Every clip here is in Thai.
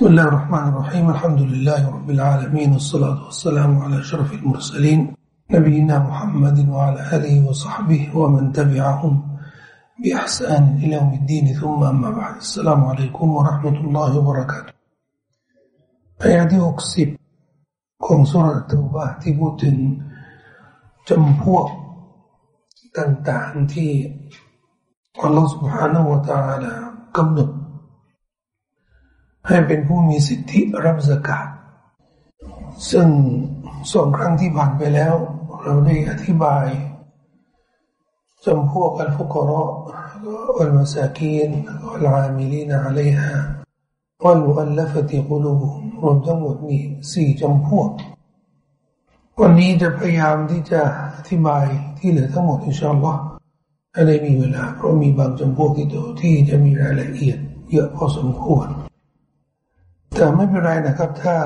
بسم الله الرحمن الرحيم الحمد لله رب العالمين والصلاة والسلام على شرف المرسلين نبينا محمد وعلى آله وصحبه ومن تبعهم بإحسان إلى يوم الدين ثم أما بعد السلام عليكم ورحمة الله وبركاته อายะที่หกสิบของสุรตะบะที่พูดถึงจำพวกต่างๆที่อัลลอฮฺ سبحانه และ تعالى กำหนด ให้เป็นผู้มีสิทธิรับสกาดซึ่งสองครั้งที่ผ่านไปแล้ว เราได้อธิบายจำพวกอัลฟุกรออัลมาซากีนอัลอามิลีนอะลัยฮะอัลอัลลฟติกุลูรวมทั้งหมดนี้สี่จำพวก วันนี้จะพยายามที่จะอธิบายที่เหลือทั้งหมดอินชาอัลลอฮ์ถ้าได้มีเวลาเพราะมีบางจำพวกที่ที่จะมีรายละเอียด เยอะพอสมควร แต่ไม่เป็นไรนะครับ ถ้า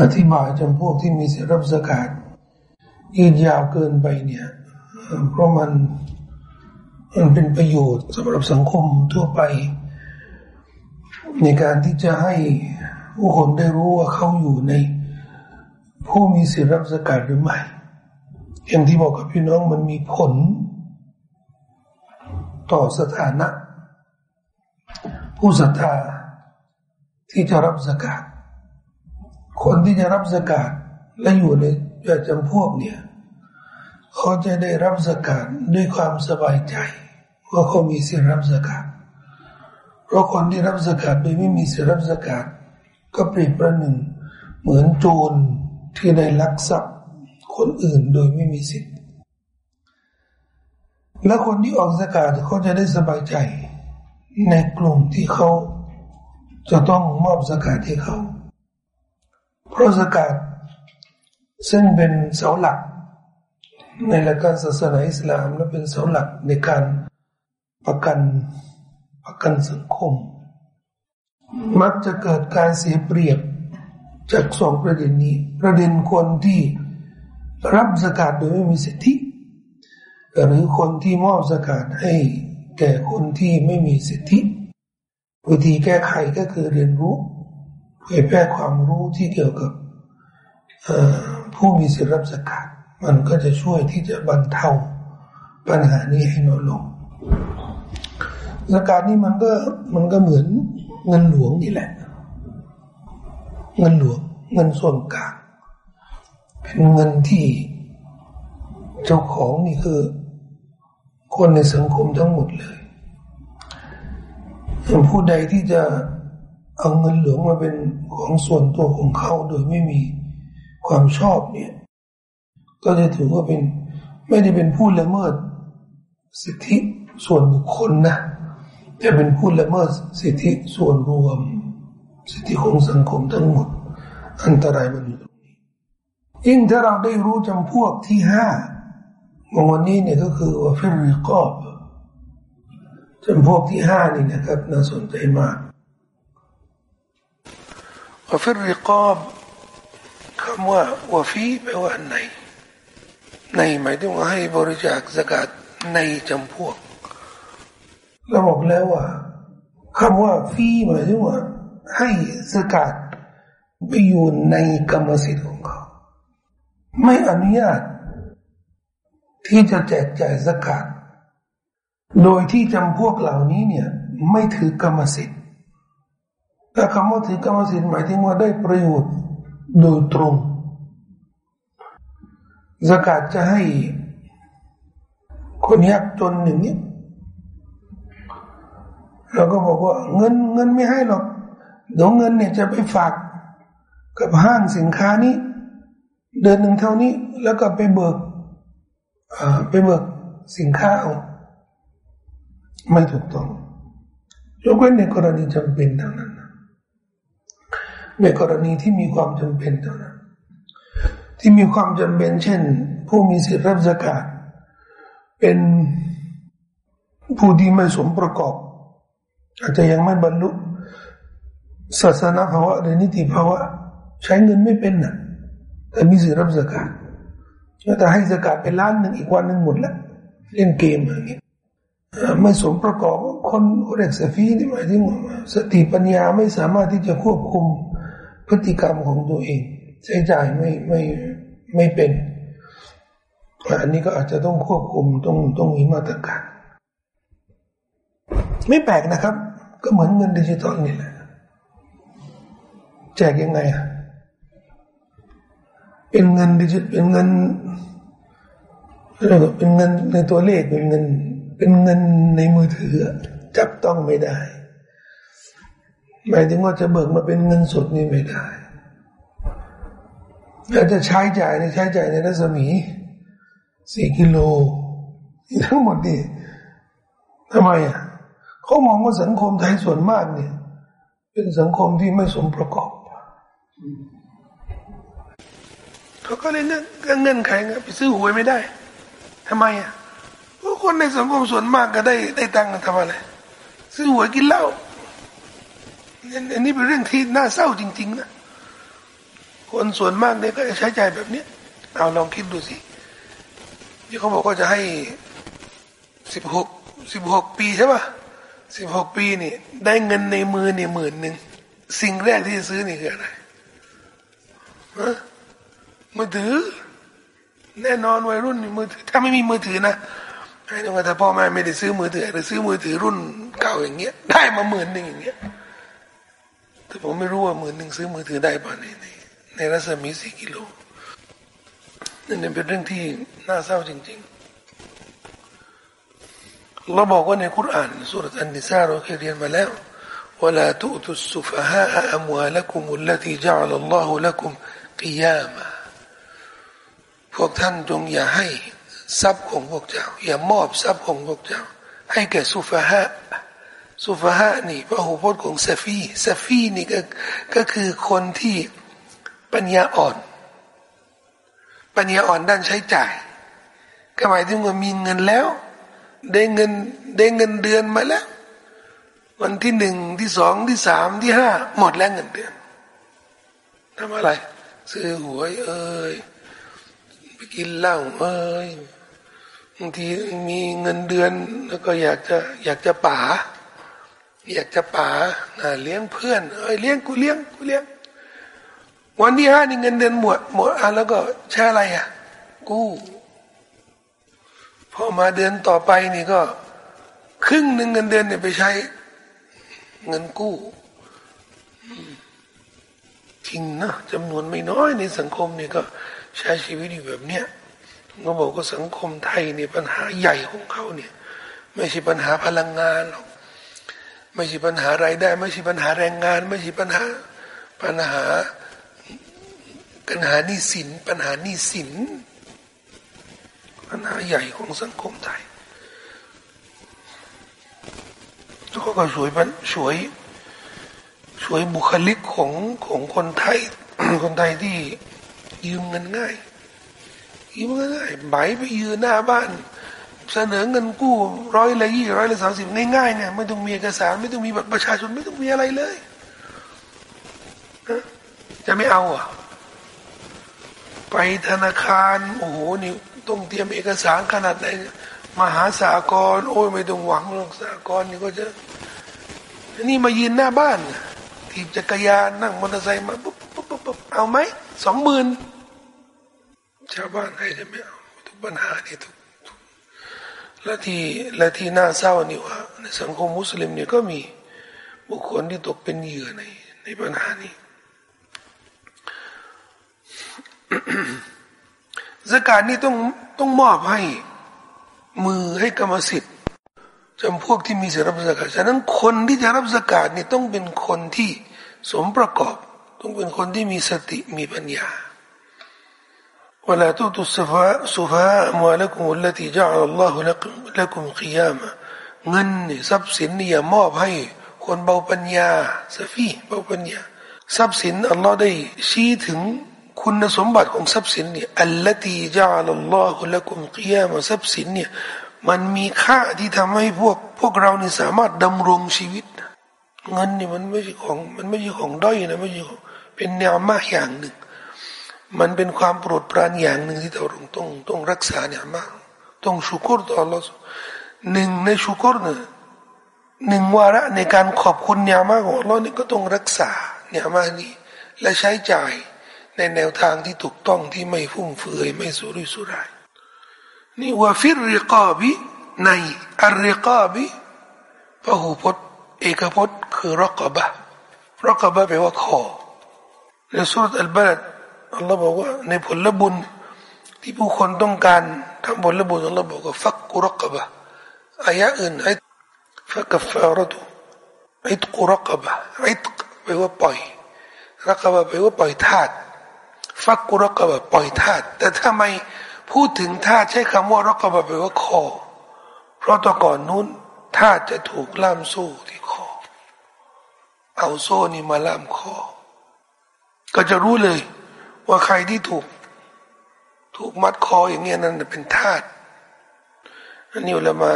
อธิบายจำพวกที่มีเสียรับสกาดยืดยาวเกินไปเนี่ย เพราะมันมันเป็นประโยชน์สำหรับสังคมทั่วไป ในการที่จะให้ผู้คนได้รู้ว่าเขาอยู่ใน ผู้มีสิทธิรับสกาดหรือไม่อย่างที่บอกกับพี่น้องมันมีผล ต่อสถานะ ผู้ศรัทธา ที่จะรับสกาดคนที่จะรับสกาดและอยู่ในจำพวกเนี่ยเขาจะได้รับสกาดด้วยความสบายใจว่าเขามีสิทธิรับสกาดเพราะคนที่รับสกาดโดยไม่มีสิทธิรับสกาดก็เปรียบประหนึ่ง เหมือนโจรที่ได้ลักทรัพย์คนอื่นโดยไม่มีสิทธิ์ และคนที่ออกสกาดเขาจะได้สบายใจ ในกลุ่มที่เขา จะต้องมอบสกาดให้เขา เพราะสกาดซึ่งเป็นเสาหลัก ในหลักการศาสนาอิสลามและเป็นเสาหลักในการประกันประกันสังคม มักจะเกิดการเสียเปรียบจากสองประเด็นนี้ ประเด็นคนที่รับสกาดโดยไม่มีสิทธิหรือคนที่มอบสกาดให้แก่คนที่ไม่มีสิทธิ วิธีแก้ไขก็คือเรียนรู้เผยแพร่ความรู้ที่เกี่ยวกับผู้มีสิทธิรับสกัดมันก็จะช่วยที่จะบรรเทาปัญหานี้ให้น้อยลงสกัดนี้มันก็มันก็เหมือนเงินหลวงนี่แหละ เงินหลวงเงินส่วนกลางเป็นเงินที่เจ้าของนี่คือ คนในสังคมทั้งหมดเลย ผู้ใดที่จะเอาเงินหลวงมาเป็นของส่วนตัวของเขาโดยไม่มีความชอบเนี่ย ก็จะถือว่าเป็นไม่ได้เป็นผู้ละเมิด สิทธิส่วนบุคคลนะจะเป็นผู้ละเมิดสิทธิส่วนรวม สิทธิของสังคมทั้งหมด อันตรายมันอยู่ตรงนี้ยิ่งถ้าเราได้รู้จำพวกที่ห้าวันนี้เนี่ยก็คือว่าฟิริกอบ จำพวกที่ห้านี่นะครับน่าสนใจมากวฟิริกอบคำว่าวฟีแปลว่าใน ในหมายถึงว่าให้บริจาคสกัดในจำพวกเราบอกแล้วว่าคำว่าฟีหมายถึงว่าให้สกัดไปอยู่ในกรรมสิทธิ์ของเขา ไม่อนุญาตที่จะแจกจ่ายสกัด โดยที่จำพวกเหล่านี้เนี่ย ไม่ถือกรรมสิทธิ์แต่คำว่าถือกรรมสิทธิ์หมายถึงว่าได้ประโยชน์โดยตรงสกัดจะให้คนยากจนอย่างนี้เราก็บอกว่าเงินเงินไม่ให้หรอกเดี๋ยวเงินเนี่ยจะไปฝากกับห้างสินค้านี้ เดือนหนึ่งเท่านี้ แล้วก็ไปเบิกไปเบิกสินค้าเอา ไม่ถูกต้องยกเว้นในกรณีจำเป็นเท่านั้นในกรณีที่มีความจำเป็นเท่านั้น ที่มีความจำเป็น เช่น ผู้มีสิทธิรับสกาดเป็นผู้ที่ไม่สมประกอบ อาจจะยังไม่บรรลุศาสนาภาวะหรือนิติภาวะ ใช้เงินไม่เป็นนะแต่มีสิทธิรับสกาดแต่ให้สกาดเป็นล้านหนึ่งอีกวันหนึ่งหมดแล้วเล่นเกมอย่างนี้ ไม่สมประกอบคนอุเรกสฟีนี่หมายถึงสติปัญญาไม่สามารถที่จะควบคุมพฤติกรรมของตัวเอง ใช้จ่ายไม่ไม่ไม่เป็นอันนี้ก็อาจจะต้องควบคุมต้องต้องมีมาตรการ ไม่แปลกนะครับ ก็เหมือนเงินดิจิตอลนี่แหละแจกยังไงอะเป็นเงินดิจิตเป็นเงินเป็นเงินในตัวเลขเป็นเงิน เป็นเงินในมือถือ จับต้องไม่ได้ หมายถึงว่าจะเบิกมาเป็นเงินสดนี่ไม่ได้ถ้าจะใช้จ่ายในใช้จ่ายในรัศมีสี่กิโลทั้งหมดนี่ทำไมอะเขามองว่าสังคมไทยส่วนมากเนี่ย เป็นสังคมที่ไม่สมประกอบเขาก็เลยเงื่อนเงื่อนไขไปซื้อหวยไม่ได้ทำไมอะ พราะคนในสังคมส่วนมากก็ได้ได้ตังค์ทำอะไรซื้อหวยกินเหล้าอันนี้เป็นเรื่องที่น่าเศร้าจริง ๆ นะ คนส่วนมากเนี่ยก็ใช้ใจแบบนี้เอาลองคิดดูสิที่เขาบอกว่าจะให้สิบหกสิบหกปีใช่ป่ะสิบหกปีนี่ ได้เงินในมือนี่หมื่นหนึ่งสิ่งแรกที่จะซื้อนี่คืออะไรมือถือ แน่นอนวัยรุ่นมือถือถ้าไม่มีมือถือนะ ให้ดูว่าถ้าพ่อแม่ไม่ได้ซื้อมือถือหรือซื้อมือถือรุ่นเก่าอย่างเงี้ย ได้มาหมื่นหนึ่งอย่างเงี้ยแต่ผมไม่รู้ว่าหมื่นหนึ่งซื้อมือถือได้ป่ะในในในรัศมีสี่กิโลนั่นเป็นเรื่องที่น่าเศร้าจริงๆเราบอกว่าในคุรานสุรอันนิซาเราเคยเรียนมาแล้ว ولا تؤتوا السفهاء أموالكم التي جعل الله لكم قياما พวกท่านจงอย่าให้ ทรัพย์ของพวกเจ้า อย่ามอบทรัพย์ของพวกเจ้า ให้แก่สุฟาฮะสุฟาฮะนี่พระหูพจน์ของซาฟีซาฟีนี่ก็ก็คือคนที่ปัญญาอ่อน ปัญญาอ่อนด้านใช้จ่าย ก็หมายถึงว่ามีเงินแล้ว ได้เงินได้เงินเดือนมาแล้ว วันที่หนึ่งที่สองที่สามที่ห้าหมดแล้วเงินเดือนทำอะไร ซื้อหวยเอ้ยไปกินเหล้าเอ้ย บางทีมีเงินเดือนแล้วก็อยากจะอยากจะป่าอยากจะป่าเลี้ยงเพื่อนเอ้ยเลี้ยงกูเลี้ยงกูเลี้ยง วันที่ห้านี่เงินเดือนหมดหมดอะแล้วก็ใช้อะไรอะกู้พอมาเดือนต่อไปนี่ก็ ครึ่งหนึ่งเงินเดือนเนี่ยไปใช้ เงินกู้จริงนะจำนวนไม่น้อยในสังคมเนี่ยก็ใช้ชีวิตอยู่แบบเนี้ย ก็บอกว่าสังคมไทยเนี่ยปัญหาใหญ่ของเขาเนี่ยไม่ใช่ปัญหาพลังงานหรอกไม่ใช่ปัญหารายได้ ไม่ใช่ปัญหาแรงงาน ไม่ใช่ปัญหาปัญหาปัญหานี่สิน ปัญหานี่สิน ปัญหาใหญ่ของสังคมไทยเขาก็สวยมันสวยสวยบุคลิกของของคนไทย คนไทยที่ยืมเงินง่าย ยืมง่ายใบไปยืนหน้าบ้าน เสนอเงินกู้ร้อยละยี่ร้อยละสามสิบง่ายๆเนี่ยไม่ต้องมีเอกสารไม่ต้องมีบัตรประชาชนไม่ต้องมีอะไรเลยจะไม่เอาอะ ไปธนาคารโอ้โหนี่ต้องเตรียมเอกสารขนาดไหนมหาสากรโอ้ยไม่ต้องหวังหรอกสากรนี่ก็จะนี่มายืนหน้าบ้านถีบจักรยานนั่งมอเตอร์ไซค์มาปุ๊บปุ๊บปุ๊บเอาไหมสองหมื่น ชาวบ้านให้จะไม่เอาทุกปัญหานี่ทุกและที่และที่น่าเศร้านี่ว่าในสังคมมุสลิมเนี่ยก็มีบุคคลที่ตกเป็นเหยื่อในในปัญหานี้สกาดนี่ต้องต้องมอบให้มือให้กรรมสิทธิ์จำพวกที่มีสิทธิรับสกาดฉะนั้นคนที่จะรับสกาดนี่ต้องเป็นคนที่สมประกอบ ต้องเป็นคนที่มีสติมีปัญญา ولا تؤتوا السفهاء سفهاء أموالكم التي جعل الله لكم لكم قياما เงินนี่ทรัพย์สินนี่อย่ามอบให้คนเบาปัญญาสฟีเบาปัญญาทรัพย์สินอัลลอฮ์ได้ชี้ถึงคุณสมบัติของทรัพย์สินเนี่ยอัลลตีจาลลอฮุละกุมกิยามทรัพย์สินเนี่ยมันมีค่าที่ทำให้พวกพวกเรานี่สามารถดำรงชีวิต เงินนี่มันไม่ใช่ของมันไม่ใช่ของด้อยนะไม่ใช่ของเป็นแนวมาอย่างหนึ่ง มันเป็นความโปรดปรานอย่างหนึ่งที่เราต้องต้องต้องรักษาเนี่ยมากต้องชุกรต่อ Allah หนึ่งในชุกรเนี่ยหนึ่งวาระในการขอบคุณเนี่ยมากของอัลลอฮ์นี่ยก็ต้องรักษาเนี่ยมากนี้และใช้จ่ายในแนวทางที่ถูกต้องที่ไม่ฟุ่มเฟือยไม่สุรุ่ยสุร่ายนี่ว่าฟิริกาบิในอัลริกาบิพหูพจน์เอกพจน์คือรักบะรักบะแปลว่าคอในสุรอัลบาด อัลลอฮ์บอกว่า ในผลบุญที่ผู้คนต้องการทำผลบุญอัลลอฮ์บอกว่าฟักกุรกบะอายะอื่นไอ้ฟักฟารตุอิตกุรักบะไอิตแปลว่าปล่อยรักบะแปลว่าปล่อยทาสฟักกุรักบะปล่อยทาสแต่ทำไมพูดถึงทาสใช้คำว่ารักบะแปลว่าคอ เพราะตะก่อนนู้นทาสจะถูกล่ามโซ่ที่คอ เอาโซ่นี่มาล่ามคอ ก็จะรู้เลย ว่าใครที่ถูก ถูกมัดคออย่างเงี้ยนั่นเป็นทาสอันนี้เรามา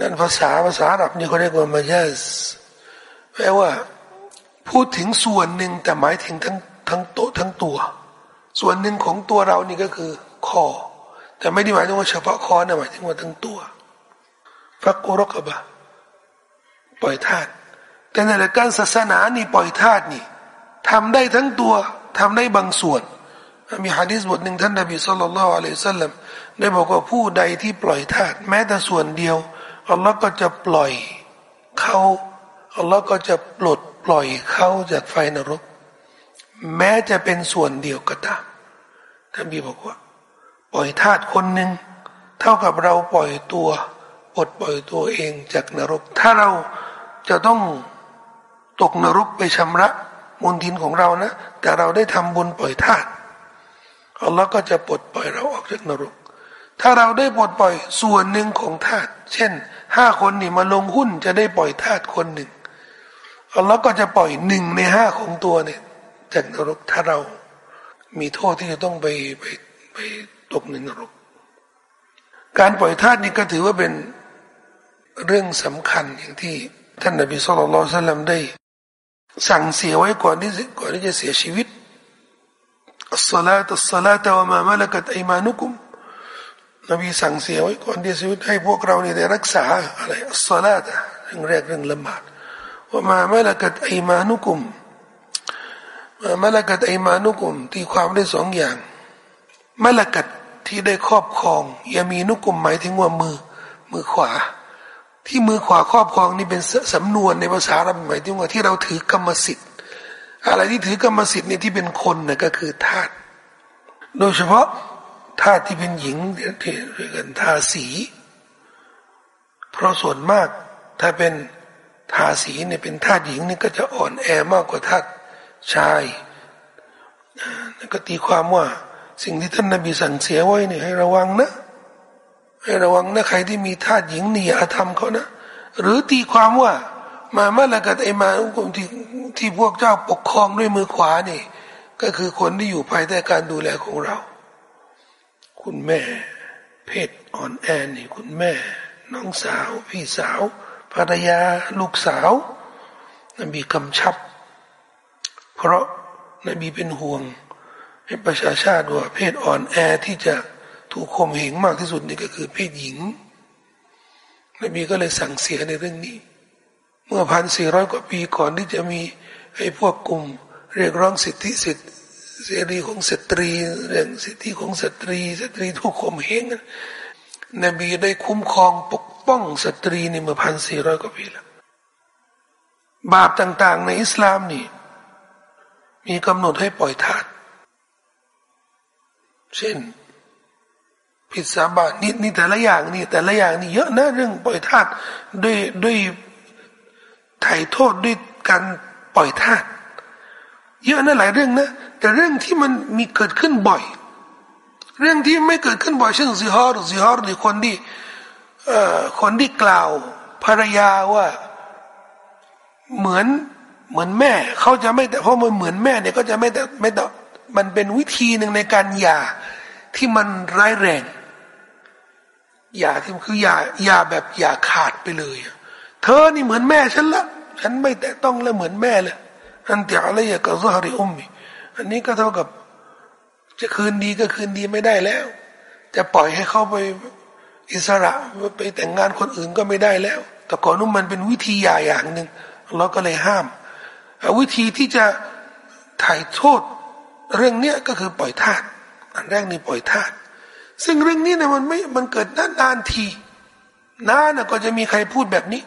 นั่นภาษาภาษาอับนี่เขาเรียกว่ามาญาสแปลว่า พูดถึงส่วนหนึ่งแต่หมายถึงทั้งทั้งโตทั้งตัว ส่วนหนึ่งของตัวเรานี่ก็คือคอ แต่ไม่ได้หมายถึงว่าเฉพาะคอนะหมายถึงว่าทั้งตัวฟักกุรกบะปล่อยธาตุแต่ในหลักการศาสนานี่ปล่อยธาตุนี่ทำได้ทั้งตัว ทำได้บางส่วน มีฮะดิษบทหนึ่งท่านนบีสุลต่านละอัลลอฮฺสัลลัมได้บอกว่าผู้ใดที่ปล่อยธาตุแม้แต่ส่วนเดียวอัลลอฮ์ก็จะปล่อยเขาอัลลอฮ์ก็จะปลดปล่อยเขาจากไฟนรก แม้จะเป็นส่วนเดียวก็ตามท่านบีบอกว่า ปล่อยธาตุคนหนึ่งเท่ากับเราปล่อยตัวปลดปล่อยตัวเองจากนรก ถ้าเราจะต้องตกนรกไปชำระ มลทินของเรานะ แต่เราได้ทำบุญปล่อยธาตุอัลลอฮ์ก็จะปลดปล่อยเราออกจากนรก ถ้าเราได้ปลดปล่อยส่วนหนึ่งของธาตุเช่นห้าคนนี่มาลงหุ้นจะได้ปล่อยธาตุคนหนึ่งอัลลอฮ์ก็จะปล่อยหนึ่งในห้าของตัวเนี่ยจากนรกถ้าเรามีโทษที่จะต้องไปไปไปตกในนรก การปล่อยธาตุนี่ก็ถือว่าเป็นเรื่องสำคัญอย่างที่ท่านนบีสุลต่านละได้ สั่งเสียไว้ก่อนที่ก่อนที่จะเสียชีวิตอัสลาตัสลาตวะมามะละกัตอิมานุกุมนบีสั่งเสียไว้ก่อนที่ชีวิตให้พวกเราเนี่ยได้รักษาอะไรอัสลาตเรื่องแรกเรื่องละหมาดว่ามาเมลกัดไอมานุกุมมามลกัดไอมานุกุมที่ความได้สองอย่างมลกัดที่ได้ครอบครองยามีนุกุมหมายถึงว่ามือมือขวา ที่มือขวาครอบครองนี่เป็นสำนวนในภาษาเราหมายถึงว่าที่เราถือกรรมสิทธิ์ อะไรที่ถือกรรมสิทธิ์เนี่ยที่เป็นคนน่ะก็คือทาสโดยเฉพาะทาสที่เป็นหญิงที่เรียกกันทาสี เพราะส่วนมาก ถ้าเป็นทาสีเนี่ยเป็นทาสหญิงนี่ก็จะอ่อนแอมากกว่าทาสชายนัก็ตีความว่าสิ่งที่ท่านนบีสั่งเสียไว้เนี่ยให้ระวังนะ ให้ระวังนะใครที่มีทาสหญิงนี่อย่าทำเขานะ หรือตีความว่า มามื่อไรกัไอมาอุกมที่ที่พวกเจ้าปกครองด้วยมือขวานี่ ก็คือคนที่อยู่ภายใต้การดูแลของเรา คุณแม่ เพศอ่อนแอนี่ คุณแม่ น้องสาว พี่สาวภรรยาลูกสาวนบีกำชับ เพราะนบีเป็นห่วงให้ประชาชาติว่าเพศอ่อนแอที่จะ ถูกข่มเหงมากที่สุดนี่ก็คือเพศหญิงนบีก็เลยสั่งเสียในเรื่องนี้ เมื่อพันสี่ร้อยกว่าปีก่อนที่จะมีไอ้พวกกลุ่ม เรียกร้องสิทธิสิทธิเสรีของสตรีเรื่องสิทธิของสตรี สตรีถูกข่มเหงนบีได้คุ้มครองปกป้องสตรีในเมื่อพันสี่ร้อยกว่าปีแล้วบาปต่างๆ ในอิสลามนี่ มีกำหนดให้ปล่อยทาสเช่น ผิดสาบานนี่นี่แต่ละอย่างนี่แต่ละอย่างนี่เยอะนะเรื่องปล่อยทาสด้วยด้วยไถ่โทษด้วยการปล่อยทาสเยอะนะหลายเรื่องนะแต่เรื่องที่มันมีเกิดขึ้นบ่อย เรื่องที่ไม่เกิดขึ้นบ่อยเช่น ظهار ظهار หรือคนที่เอ่อคนที่กล่าวภรรยาว่าเหมือนเหมือนแม่เขาจะไม่แตะเพราะมันเหมือนแม่เนี่ยก็จะไม่แตะไม่แตะมันเป็นวิธีหนึ่งในการหย่าที่มันร้ายแรง หย่าที่คือหย่าหย่าแบบหย่าขาดไปเลยเธอนี่เหมือนแม่ฉันละ ฉันไม่แต่ต้องแล้วเหมือนแม่เลยอันติอะไรกับซฮาริอุมมีอันนี้ก็เท่ากับ จะคืนดีก็คืนดีไม่ได้แล้ว จะปล่อยให้เขาไปอิสระไปแต่งงานคนอื่นก็ไม่ได้แล้ว แต่ก่อนนู้นมันเป็นวิธีใหญ่อย่างหนึ่งเราก็เลยห้าม วิธีที่จะถ่ายโทษเรื่องเนี้ยก็คือปล่อยทาสอันแรกนี่ปล่อยทาส ซึ่งเรื่องนี้นะมันไม่มันเกิดนานนานทีนานนะก็จะมีใครพูดแบบนี้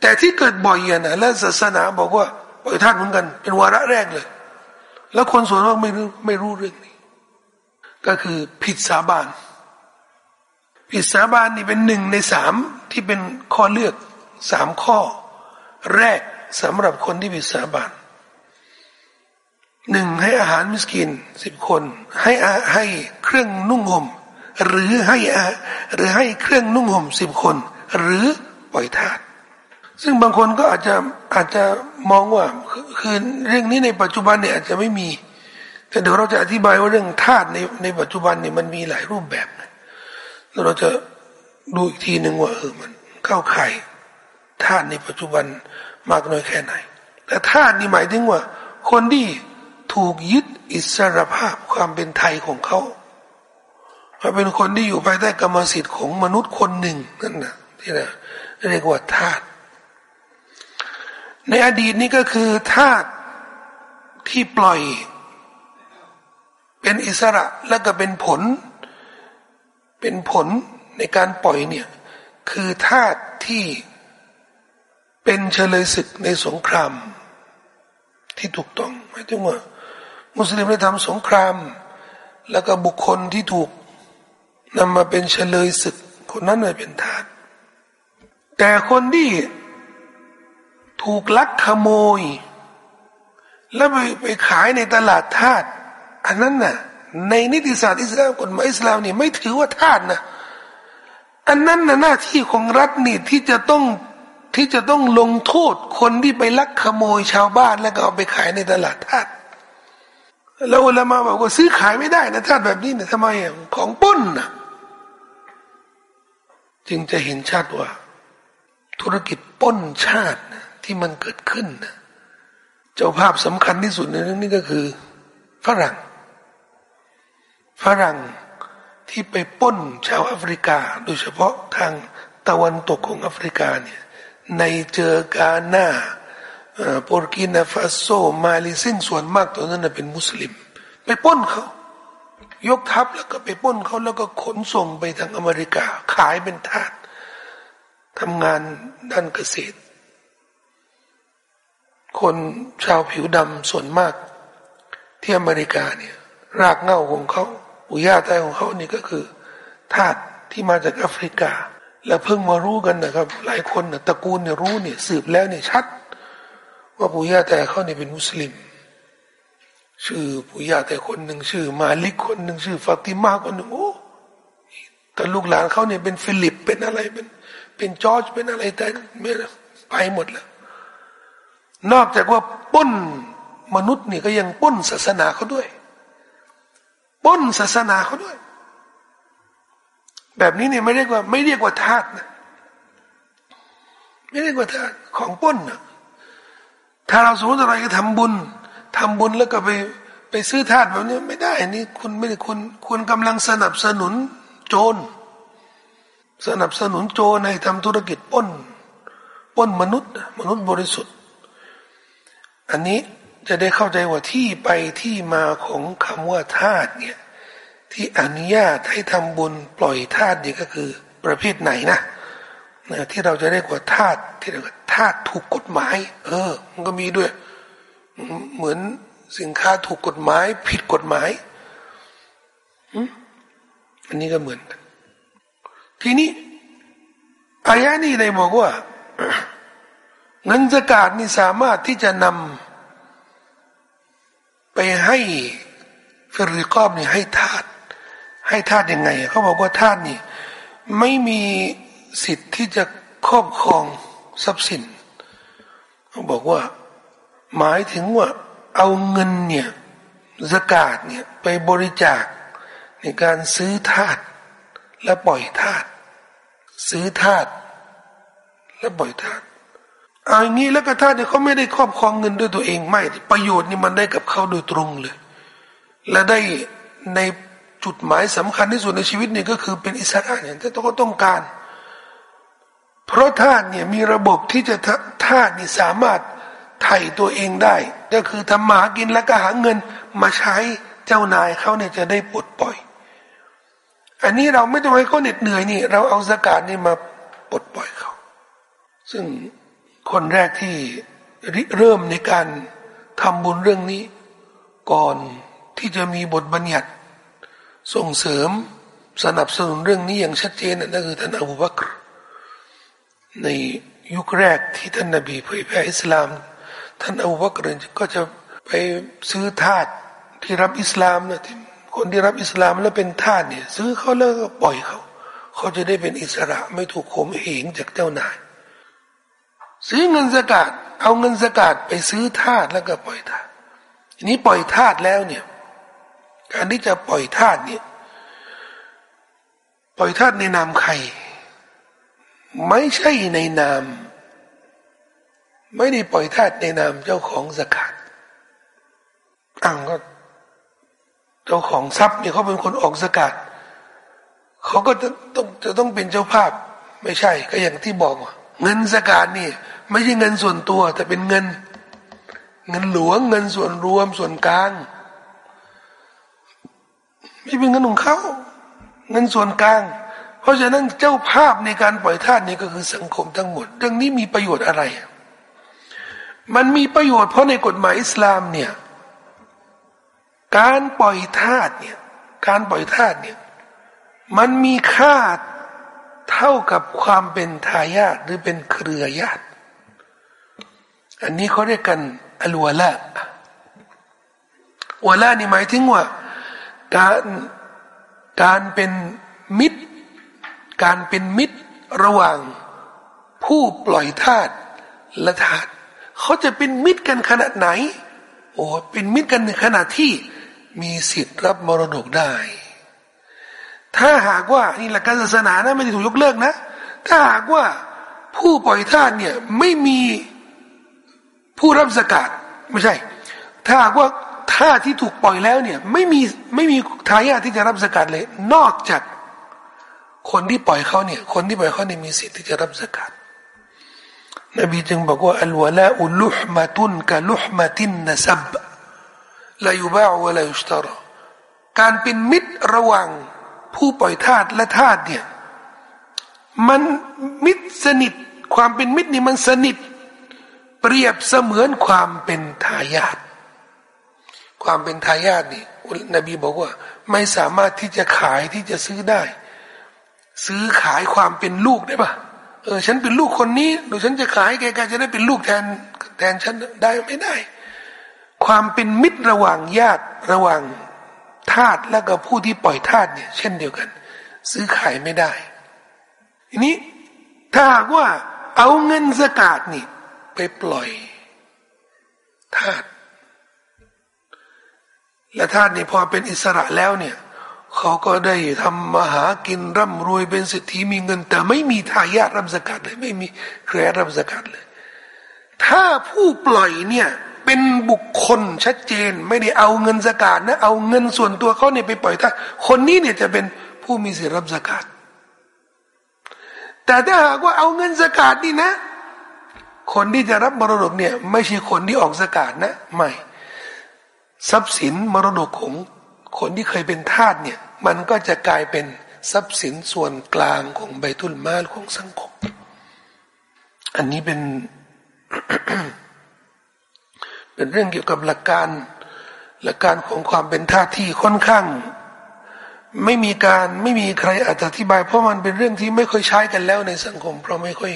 แต่ที่เกิดบ่อยอะนะและศาสนาบอกว่าปล่อยท่าสเหมือนกัน เป็นวาระแรกเลย แล้วคนส่วนมากไม่รู้ไม่รู้เรื่องนี้ ก็คือผิดสาบานผิดสาบานนี่เป็นหนึ่งในสามที่เป็นข้อเลือกสามข้อ แรกสำหรับคนที่ผิดสาบานหนึ่งให้อาหารมิสกินสิบคน ให้ให้เครื่องนุ่งห่ม หรือให้หรือให้เครื่องนุ่งห่มสิบคน หรือปล่อยทาสซึ่งบางคนก็อาจจะอาจจะมองว่าคือเรื่องนี้ในปัจจุบันเนี่ยอาจจะไม่มี แต่เดี๋ยวเราจะอธิบายว่าเรื่องทาสในในปัจจุบันเนี่ยมันมีหลายรูปแบบนะแล้วเราจะดูอีกทีหนึ่งว่าเออมันเข้าข่ายทาสในปัจจุบันมากน้อยแค่ไหน แต่ทาสนี่หมายถึงว่า คนที่ถูกยึดอิสรภาพความเป็นไทยของเขา เขาเป็นคนที่อยู่ภายใต้กรรมสิทธิ์ของมนุษย์คนหนึ่งนั่นนะที่นะเรียกว่าทาสในอดีตนี้ก็คือทาสที่ปล่อย เป็นอิสระแล้วก็เป็นผล เป็นผลในการปล่อยเนี่ย คือทาสที่เป็นเฉลยศึกในสงคราม ที่ถูกต้องหมายถึงว่า มุสลิมได้ทำสงคราม แล้วก็บุคคลที่ถูก นำมาเป็นเฉลยศึก คนนั้นเลยเป็นทาสแต่คนที่ถูกลักขโมย แล้วไปไปขายในตลาดทาสอันนั้นน่ะ ในนิติศาสตร์อิสลามกฎหมายอิสลามนี่ไม่ถือว่าทาสนะอันนั้นน่ะหน้าที่ของรัฐนี่ที่จะต้องที่จะต้องลงโทษคนที่ไปลักขโมยชาวบ้านแล้วก็เอาไปขายในตลาดทาส แล้วอุลามาบอกว่าซื้อขายไม่ได้นะทาสแบบนี้เนี่ยทำไมอะของปุ้นนะจึงจะเห็นชาติว่า ธุรกิจป้นชาตินะที่มันเกิดขึ้นนะเจ้าภาพสำคัญที่สุดในเรื่องนี้ก็คือฝรั่ง ฝรั่งที่ไปปล้นชาวแอฟริกา โดยเฉพาะทางตะวันตกของแอฟริกาเนี่ยไนเจอร์ กาน่า บูร์กินาฟาโซมาลีซึ่งส่วนมากตัวนั้นเป็นมุสลิม ไปปล้นเขา ยกทัพแล้วก็ไปปล้นเขาแล้วก็ขนส่งไปทางอเมริกา ขายเป็นทาสทำงานด้านเกษตร คนชาวผิวดำส่วนมาก ที่อเมริกาเนี่ยรากเหง้าของเขาปู่ย่าตายายของเขานี่ก็คือทาสที่มาจากแอฟริกา แล้วเพิ่งมารู้กันนะครับ หลายคนนะตระกูลเนี่ยรู้เนี่ยสืบแล้วเนี่ยชัด ว่าปู่ย่าตายายเขาเนี่ยเป็นมุสลิม ชื่อปู่ย่าตายายคนหนึ่งชื่อ มาลิกคนหนึ่งชื่อฟาติมาคนหนึ่งโอ้แต่ลูกหลานเขาเนี่ยเป็นฟิลิปเป็นอะไรเป็นเป็นจอร์จเป็นอะไรแต่ไม่ไปหมดแล้ว นอกจากว่าป้นมนุษย์นี่ก็ยังป้นศาสนาเขาด้วยป้นศาสนาเขาด้วย แบบนี้เนี่ยไม่เรียกว่า ไม่เรียกว่าทาสนะไม่เรียกว่าทาสของป้นนะ ถ้าเราสมมติอะไรก็ทำบุญทำบุญแล้วก็ไปไปซื้อทาสแบบนี้ไม่ได้นี่คุณไม่ได้คุณคุณกำลังสนับสนุนโจร สนับสนุนโจรให้ทำธุรกิจป้นป้นมนุษย์ มนุษย์บริสุทธิ์ อันนี้จะได้เข้าใจว่าที่ไปที่มาของคำว่าทาสเนี่ยที่อนุญาตให้ทำบุญปล่อยทาสนี่ก็คือประเภทไหนนะ ที่เราจะเรียกว่าทาสที่เรียกว่าทาสถูกกฎหมาย เออ มันก็มีด้วย เหมือนสินค้าถูกกฎหมาย ผิดกฎหมายอันนี้ก็เหมือนกัน ทีนี้อายะนี้ได้บอกว่าเงินสกาดนี่สามารถที่จะนำไปให้ฟิริกอบนี่ให้ทาสให้ทาสยังไงเขาบอกว่าทาสนี่ ไม่มี สิทธิ์ที่จะครอบครองทรัพย์สินเขาบอกว่าหมายถึงว่าเอาเงินเนี่ยสกาดเนี่ยไปบริจาคในการซื้อทาสและปล่อยทาสซื้อทาสและปล่อยทาสเอาอย่างนี้แล้วก็ทาสเนี่ยเขาไม่ได้ครอบครองเงินด้วยตัวเองไม่ประโยชน์นี่มันได้กับเขาโดยตรงเลย และได้ในจุดหมายสำคัญที่สุดในชีวิตเนี่ยก็คือเป็นอิสระเนี่ยที่ต้องต้องการ เพราะธาตุเนี่ยมีระบบที่จะธาตุนี่สามารถไถ่ตัวเองได้ ก็คือทำมาหากินแล้วก็หาเงินมาใช้เจ้านายเขาเนี่ยจะได้ปลดปล่อย อันนี้เราไม่ต้องให้เขาเหน็ดเหนื่อยนี่ เราเอาสกาดนี่มาปลดปล่อยเขา ซึ่งคนแรกที่เริ่มในการทำบุญเรื่องนี้ ก่อนที่จะมีบทบัญญัติ ส่งเสริมสนับสนุนเรื่องนี้อย่างชัดเจนนั่นคือท่านอบูบักร ในยุคแรกที่ท่านนบีเผยแผ่อิสลาม ท่านอบูบักรก็จะไปซื้อทาสที่รับอิสลามนะที่คนที่รับอิสลามแล้วเป็นทาสเนี่ย ซื้อเขาแล้วก็ปล่อยเขาเขาจะได้เป็นอิสระไม่ถูกข่มเหงจากเจ้านาย ซื้อเงินสกาดเอาเงินสกาดไปซื้อทาสแล้วก็ปล่อยทาสทีนี้ปล่อยทาสแล้วเนี่ย การที่จะปล่อยทาสเนี่ย ปล่อยทาสในนามใคร ไม่ใช่ในนาม ไม่ได้ปล่อยทาสในนามเจ้าของสกาดอ้างก็เจ้าของทรัพย์เนี่ยเขาเป็นคนออกสกัดเขาก็จะต้องจะต้องเป็นเจ้าภาพ ไม่ใช่ก็อย่างที่บอกว่าเงินสกัดนี่ ไม่ใช่เงินส่วนตัว แต่เป็นเงิน เงินหลวงเงินส่วนรวมส่วนกลาง ไม่เป็นเงินของเขาเงินส่วนกลาง เพราะฉะนั้นเจ้าภาพในการปล่อยทาสนี่ก็คือสังคมทั้งหมดเรื่องนี้มีประโยชน์อะไร มันมีประโยชน์เพราะในกฎหมายอิสลามเนี่ยการปล่อยทาสเนี่ยการปล่อยทาสเนี่ยมันมีค่าเท่ากับความเป็นทายาทหรือเป็นเครือญาติ อันนี้เขาเรียกกันอัลวะละวะละนี่หมายถึงว่า การการเป็นมิตร การเป็นมิตรระหว่างผู้ปล่อยทาสและทาสเขาจะเป็นมิตรกันขนาดไหน โอ้เป็นมิตรกันในขนาดที่มีสิทธิ์รับมรดกได้ ถ้าหากว่านี่หลักการศาสนานะไม่ได้ถูกยกเลิกนะ ถ้าหากว่าผู้ปล่อยทาสเนี่ยไม่มีผู้รับสกาดไม่ใช่ ถ้าหากว่าท่าที่ถูกปล่อยแล้วเนี่ยไม่มีไม่มีทายาทที่จะรับสกาดเลย นอกจาก คนที่ปล่อยเขาเนี่ย คนที่ปล่อยเขาเนี่ยมีสิทธิ์ที่จะรับสกาดนบีจึงบอกว่าอัลวะลาอุลุฮมาตุนกะลุฮมาตินนซับลายูบ้าวลายุสตารการเป็นมิตรระหว่างผู้ปล่อยทาสและทาสเนี่ย มันมิตรสนิท ความเป็นมิตรนี่มันสนิท เปรียบเสมือนความเป็นทายาทความเป็นทายาทนี่นบีบอกว่า ไม่สามารถที่จะขายที่จะซื้อได้ ซื้อขายความเป็นลูกได้ปะเออฉันเป็นลูกคนนี้หรือฉันจะขายแกแกจะได้เป็นลูกแทนแทนฉันได้ไม่ได้ ความเป็นมิตรระหว่างญาติระหว่างทาสและก็ผู้ที่ปล่อยทาสเนี่ย เช่นเดียวกัน ซื้อขายไม่ได้ ทีนี้ถ้าหากว่าเอาเงินสกาดนี่ ไปปล่อยทาสและทาสนี่พอเป็นอิสระแล้วเนี่ย เขาก็ได้ทำมาหากินร่ำรวยเป็นสิทธิมีเงิน แต่ไม่มีทายาทรับสกัดเลยไม่มีเครือรับสกัดเลย ถ้าผู้ปล่อยเนี่ยเป็นบุคคลชัดเจน ไม่ได้เอาเงินสกาดนะ เอาเงินส่วนตัวเขาเนี่ยไปปล่อยท่าคนนี้เนี่ยจะเป็นผู้มีสิทธิรับสกาดแต่ถ้าหากว่าเอาเงินสกาดนี่นะ คนที่จะรับมรดกเนี่ย ไม่ใช่คนที่ออกสกาดนะ ไม่ ทรัพย์สินมรดกของ คนที่เคยเป็นทาสเนี่ย มันก็จะกลายเป็นทรัพย์สินส่วนกลางของใบทุนมาลของสังคม อันนี้เป็น เป็นเรื่องเกี่ยวกับหลักการ หลักการของความเป็นท่าที่ค่อนข้าง ไม่มีการไม่มีใครอธิบาย เพราะมันเป็นเรื่องที่ไม่ค่อยใช้กันแล้วในสังคม เพราะไม่ค่อย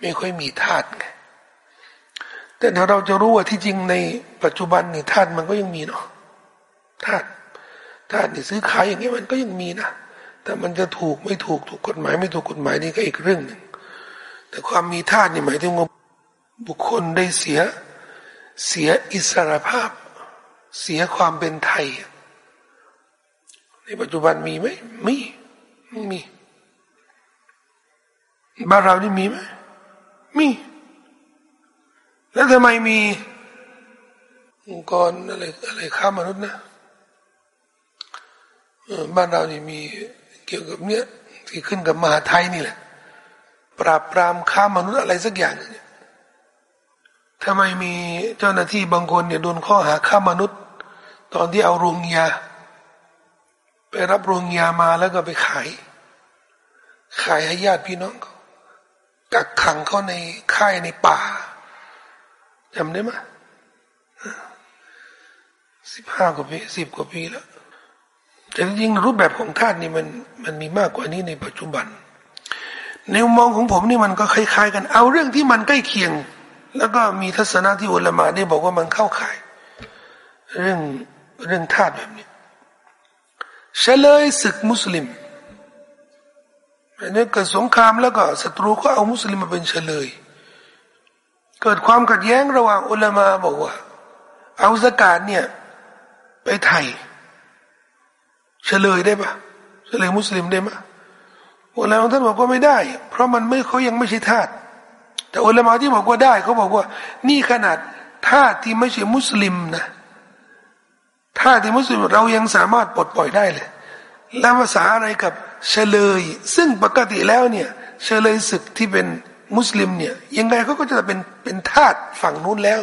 ไม่ค่อยมีธาตุไงแต่ถ้าเราจะรู้ว่าที่จริงในปัจจุบันนี่ธาตุมันก็ยังมีเนาะธาตุ ธาตุนี่ซื้อขายอย่างนี้มันก็ยังมีนะแต่มันจะถูกไม่ถูกถูกกฎหมาย ไม่ถูกกฎหมายนี่ก็อีกเรื่องหนึ่งแต่ความมีธาตุนี่หมายถึงว่าบุคคลได้เสียเสียอิสรภาพ เสียความเป็นไทย ในปัจจุบันมีไหมมีไม่มีบ้านเรานี่มีไหมมี แล้วทำไมมีองค์กรอะไรอะไรข้ามนุษย์นะ บ้านเรานี่มีเกี่ยวกับเนี้ยที่ขึ้นกับมหาไทยนี่แหละ ปราบปรามค้ามนุษย์อะไรสักอย่างเนี่ยทำไมมีเจ้าหน้าที่บางคนเนี่ยโดนข้อหาค้ามนุษย์ ตอนที่เอาโรงยา ไปรับโรงยามาแล้วก็ไปขาย ขายให้ญาติพี่น้องเขากักขังเขาในค่ายในป่าจำได้ไหมสิบห้ากว่าปีสิบกว่าปีแล้ว แต่จริงรูปแบบของทาสนี่มันมันมีมากกว่านี้ในปัจจุบัน ในมองของผมนี่มันก็คล้ายๆ กัน เอาเรื่องที่มันใกล้เคียง แล้วก็มีทัศนะที่อุลามะได้บอกว่ามันเข้าข่าย เรื่องเรื่องทาสแบบนี้เฉลยศึกมุสลิมอันนี้เกิดสงครามแล้วก็ศัตรูก็เอามุสลิมมาเป็นเฉลย เกิดความขัดแย้งระหว่างอุลามะบอกว่า เอาสกาดเนี่ยไปไทย เฉลยได้ปะเฉลยมุสลิมได้ไหมอุลามะท่านบอกว่าไม่ได้ เพราะมันไม่เขายังไม่ใช่ทาสแต่อุลามะที่บอกว่าได้เขาบอกว่า นี่ขนาดทาสที่ไม่ใช่มุสลิมนะทาสที่มุสลิมเรายังสามารถปลดปล่อยได้เลย แล้วภาษาอะไรกับเฉลย ซึ่งปกติแล้วเนี่ย เฉลยศึกที่เป็นมุสลิมเนี่ย ยังไงเขาก็จะเป็นเป็นทาสฝั่งนู้นแล้ว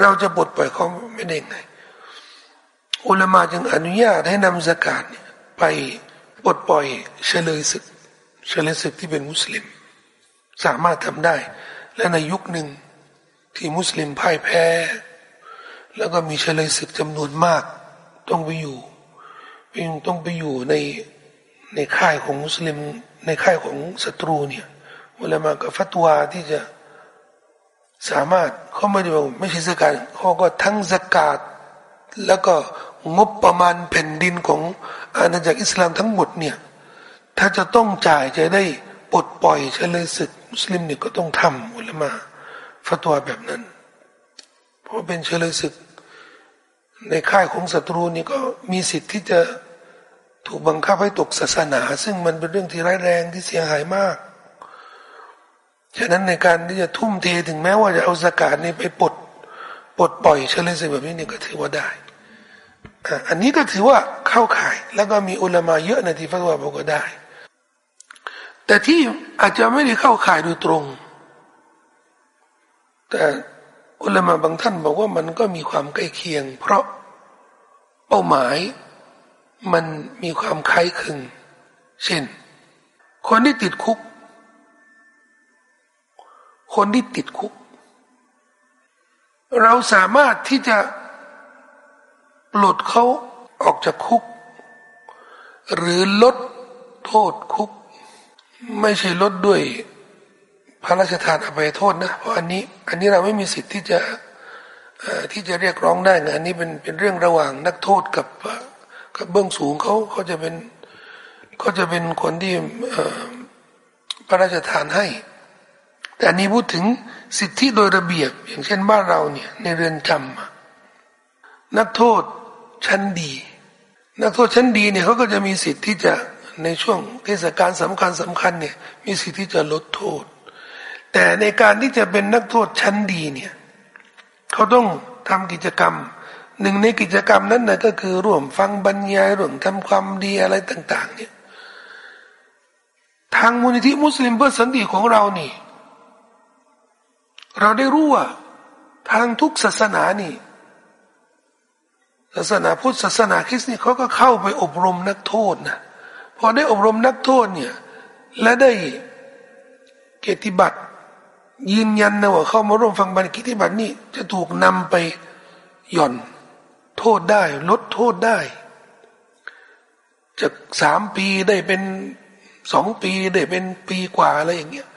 เราจะปลดปล่อยเขาไม่ได้ไง อุลามาจึงอนุญาตให้นำสกาดเนี่ยไปปลดปล่อยเฉลยศึก เฉลยศึกที่เป็นมุสลิม สามารถทำได้ และในยุคหนึ่งที่มุสลิมพ่ายแพ้ แล้วก็มีเฉลยศึกจำนวนมาก ต้องไปอยู่ต้องไปอยู่ในในค่ายของมุสลิม ในค่ายของศัตรูเนี่ยอุลามากับฟัตวาที่จะสามารถเขาไม่ได้บอกไม่ใช่สกาดเขาก็ทั้งสกาดแล้วก็ งบประมาณแผ่นดินของอาณาจักรอิสลามทั้งหมดเนี่ย ถ้าจะต้องจ่ายจะได้ปลดปล่อยเฉลยศึก มุสลิมเนี่ยก็ต้องทำอุลมาฟัตวาแบบนั้น เพราะเป็นเฉลยศึก ในค่ายของศัตรูนี่ก็มีสิทธิ์ที่จะถูกบังคับให้ตกศาสนา ซึ่งมันเป็นเรื่องที่ร้ายแรงที่เสียหายมาก ฉะนั้นในการที่จะทุ่มเทถึงแม้ว่าจะเอาสกาดนี่ไปปลดปลดปล่อยเชลเลสแบบนี้เนี่ยก็ถือว่าได้ อันนี้ก็ถือว่าเข้าข่าย แล้วก็มีอุลามาเยอะในที่ฟักว่าบอกก็ได้ แต่ที่อาจจะไม่ได้เข้าข่ายโดยตรง แต่อุลามาบางท่านบอกว่ามันก็มีความใกล้เคียง เพราะเป้าหมายมันมีความคล้ายคลึง เช่น คนที่ติดคุก คนที่ติดคุก เราสามารถที่จะ ปลดเขาออกจากคุก หรือลดโทษคุก ไม่ใช่ลดด้วยพระราชทานอภัยโทษนะเพราะอันนี้อันนี้เราไม่มีสิทธิ์ที่จะที่จะเรียกร้องได้ไงอันนี้เป็นเป็นเรื่องระหว่างนักโทษกับกับเบื้องสูงเขาเขาจะเป็นเขาจะเป็นคนที่พระราชทานให้ แต่นี้พูดถึงสิทธิโดยระเบียบ อย่างเช่นบ้านเราเนี่ยในเรือนจำนักโทษ ชั้นดี นักโทษชั้นดีเนี่ยเขาก็จะมีสิทธิ์ที่จะในช่วงเทศกาลสำคัญสำคัญเนี่ยมีสิทธิ์ที่จะลดโทษ แต่ในการที่จะเป็นนักโทษชั้นดีเนี่ยเขาต้องทำกิจกรรม หนึ่งในกิจกรรมนั้นนะก็คือร่วมฟังบรรยายร่วมทำความดีอะไรต่าง ๆ เนี่ยทางมูลนิธิมุสลิมเพื่อสันติของเรานี่ เราได้รู้ว่าทางทุกศาสนานี่ ศาสนาพุทธศาสนาคริสต์นี่เขาก็เข้าไปอบรมนักโทษนะพอได้อบรมนักโทษเนี่ยและได้เกียรติบัตรยืนยันนะว่าเข้ามาร่วมฟังบัรกิติบัตรนี่จะถูกนำไปหย่อนโทษได้ ลดโทษได้ จากสามปีได้เป็นสองปีได้เป็นปีกว่าอะไรอย่างเงี้ย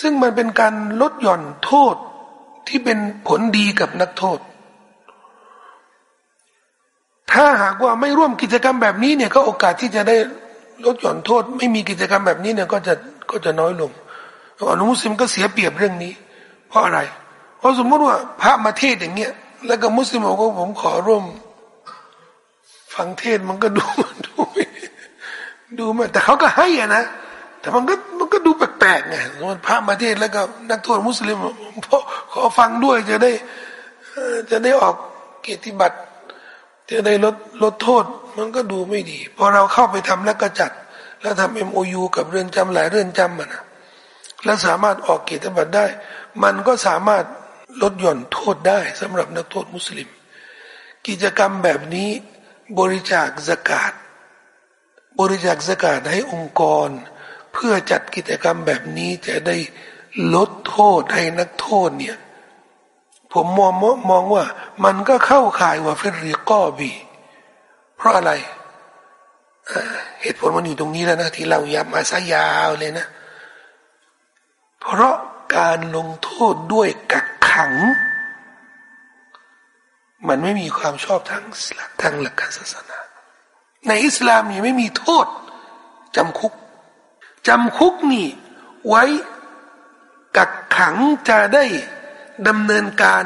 ซึ่งมันเป็นการลดหย่อนโทษที่เป็นผลดีกับนักโทษ ถ้าหากว่าไม่ร่วมกิจกรรมแบบนี้เนี่ยก็โอกาสที่จะได้ลดหย่อนโทษ ไม่มีกิจกรรมแบบนี้เนี่ยก็จะก็จะน้อยลงอนุมุสลิมก็เสียเปรียบเรื่องนี้ เพราะอะไร เพราะสมมติว่าพระมาเทศอย่างเงี้ยแล้วก็มุสลิมบอกว่าผมขอร่วม ฟังเทศมันก็ดูดูดูมาแต่เขาก็ให้อะนะแต่มันก็มันก็ดูแปลกๆไงมันพระมาเทศแล้วก็นักโทษมุสลิมขอขอฟังด้วยจะได้จะได้ออกเกียรติบัตร จะได้ลดลดโทษมันก็ดูไม่ดีพอเราเข้าไปทำแล้วก็จัด แล้วทำเอ็มโอยูกับเรือนจำหลายเรือนจำมันนะและสามารถออกเกียรติบัตรได้ มันก็สามารถลดหย่อนโทษได้สำหรับนักโทษมุสลิม กิจกรรมแบบนี้บริจาคสกาดบริจาคสกาดให้องค์กร เพื่อจัดกิจกรรมแบบนี้จะได้ลดโทษให้นักโทษเนี่ย ผมมองมองว่า มันก็เข้าข่ายว่าฟิริกอบีเพราะอะไรเหตุผลมันอยู่ตรงนี้แล้วนะที่เราย้ำมาซะยาวเลยนะ เพราะการลงโทษด้วยกักขัง มันไม่มีความชอบทางหลักทางหลักการศาสนา ในอิสลามนี่ไม่มีโทษจำคุกจำคุกนี่ ไว้กักขังจะได้ ดำเนินการ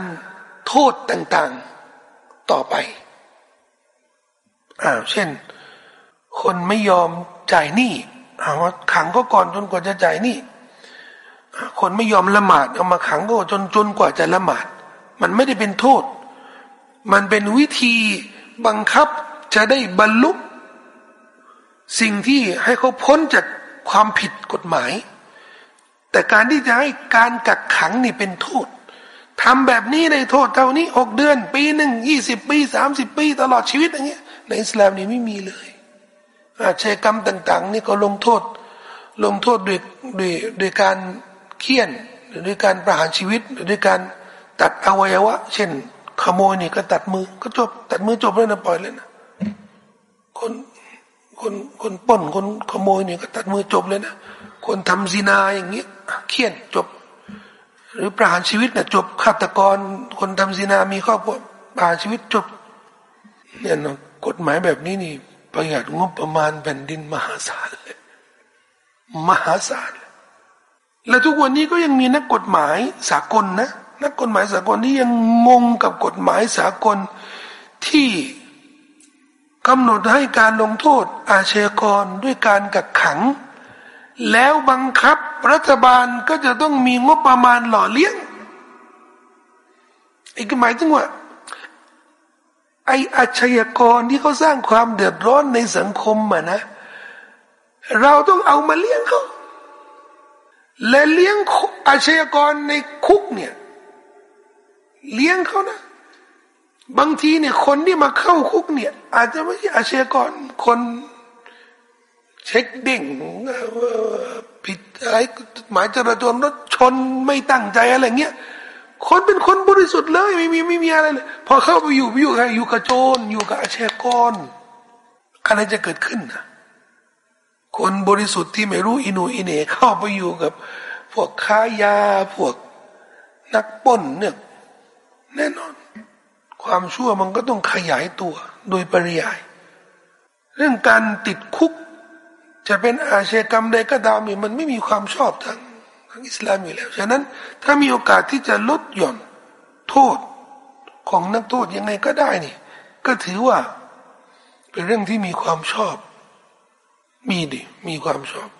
โทษต่างๆต่อไปอ่าเช่น คนไม่ยอมจ่ายหนี้เอาขังก็ก่อนจนกว่าจะจ่ายหนี้คนไม่ยอมละหมาดเอามาขังก็จนจนกว่าจะละหมาด มันไม่ได้เป็นโทษ มันเป็นวิธีบังคับจะได้บรรลุสิ่งที่ให้เขาพ้นจากความผิดกฎหมาย แต่การที่จะให้การกักขังนี่เป็นโทษ ทำแบบนี้ในโทษเท่านี้หกเดือน ปีหนึ่งยี่สิบปีสามสิบปี ตลอดชีวิตอย่างเงี้ย ในอิสลามนี่ไม่มีเลยอาชญากรรมต่าง ๆ นี่ก็ลงโทษ ลงโทษด้วยด้วยด้วยการเคี่ยนหรือด้วยการประหารชีวิตหรือด้วยการตัดอวัยวะ เช่น ขโมยนี่ก็ตัดมือก็จบตัดมือจบเลยนะปล่อยเลยนะคนคนคนป้นคนขโมยนี่ก็ตัดมือจบเลยนะคนทำซีนาอย่างเงี้ยเคี่ยนจบ หรือประหารชีวิตนะจบฆาตกร คนทำซินามีครอบครัวประหารชีวิตจบเนี่ยนะกฎหมายแบบนี้นี่ประหยัดงบประมาณแผ่นดินมหาศาลเลยมหาศาลและทุกวันนี้ก็ยังมีนักกฎหมายสากลนะนักกฎหมายสากลที่ยังงงกับกฎหมายสากลที่กำหนดให้การลงโทษอาชญากรด้วยการกักขัง แล้วบังคับ รัฐบาลก็จะต้องมีงบประมาณหล่อเลี้ยงอีกหมายถึงว่าไออาชญากรที่เขาสร้างความเดือดร้อนในสังคมอะนะ เราต้องเอามาเลี้ยงเขาและเลี้ยงอาชญากรในคุกเนี่ย เลี้ยงเขานะ บางทีเนี่ย คนที่มาเข้าคุกเนี่ย อาจจะไม่ใช่อาชญากรคน เช็คเด้ง ผิดอะไรหมายจราจรรถชนไม่ตั้งใจอะไรเงี้ยคนเป็นคนบริสุทธิ์เลยไม่มีไม่มีอะไรเลยพอเข้าไปอยู่อยู่กับอยู่กับโจรอยู่กับอาชญากรอะไรจะเกิดขึ้นนะคนบริสุทธิ์ที่ไม่รู้อินูอินเนเข้าไปอยู่กับ พวกค้ายาพวกนักป้นเนี่ยแน่นอน ความชั่วมันก็ต้องขยายตัวโดยปริยาย เรื่องการติดคุก จะเป็นอาชญากรรมใดก็ตามนี่มันไม่มีความชอบทางทางอิสลามอยู่แล้ว ฉะนั้นถ้ามีโอกาสที่จะลดหย่อนโทษของนักโทษยังไงก็ได้นี่ ก็ถือว่าเป็นเรื่องที่มีความชอบ มีดิ มีความชอบ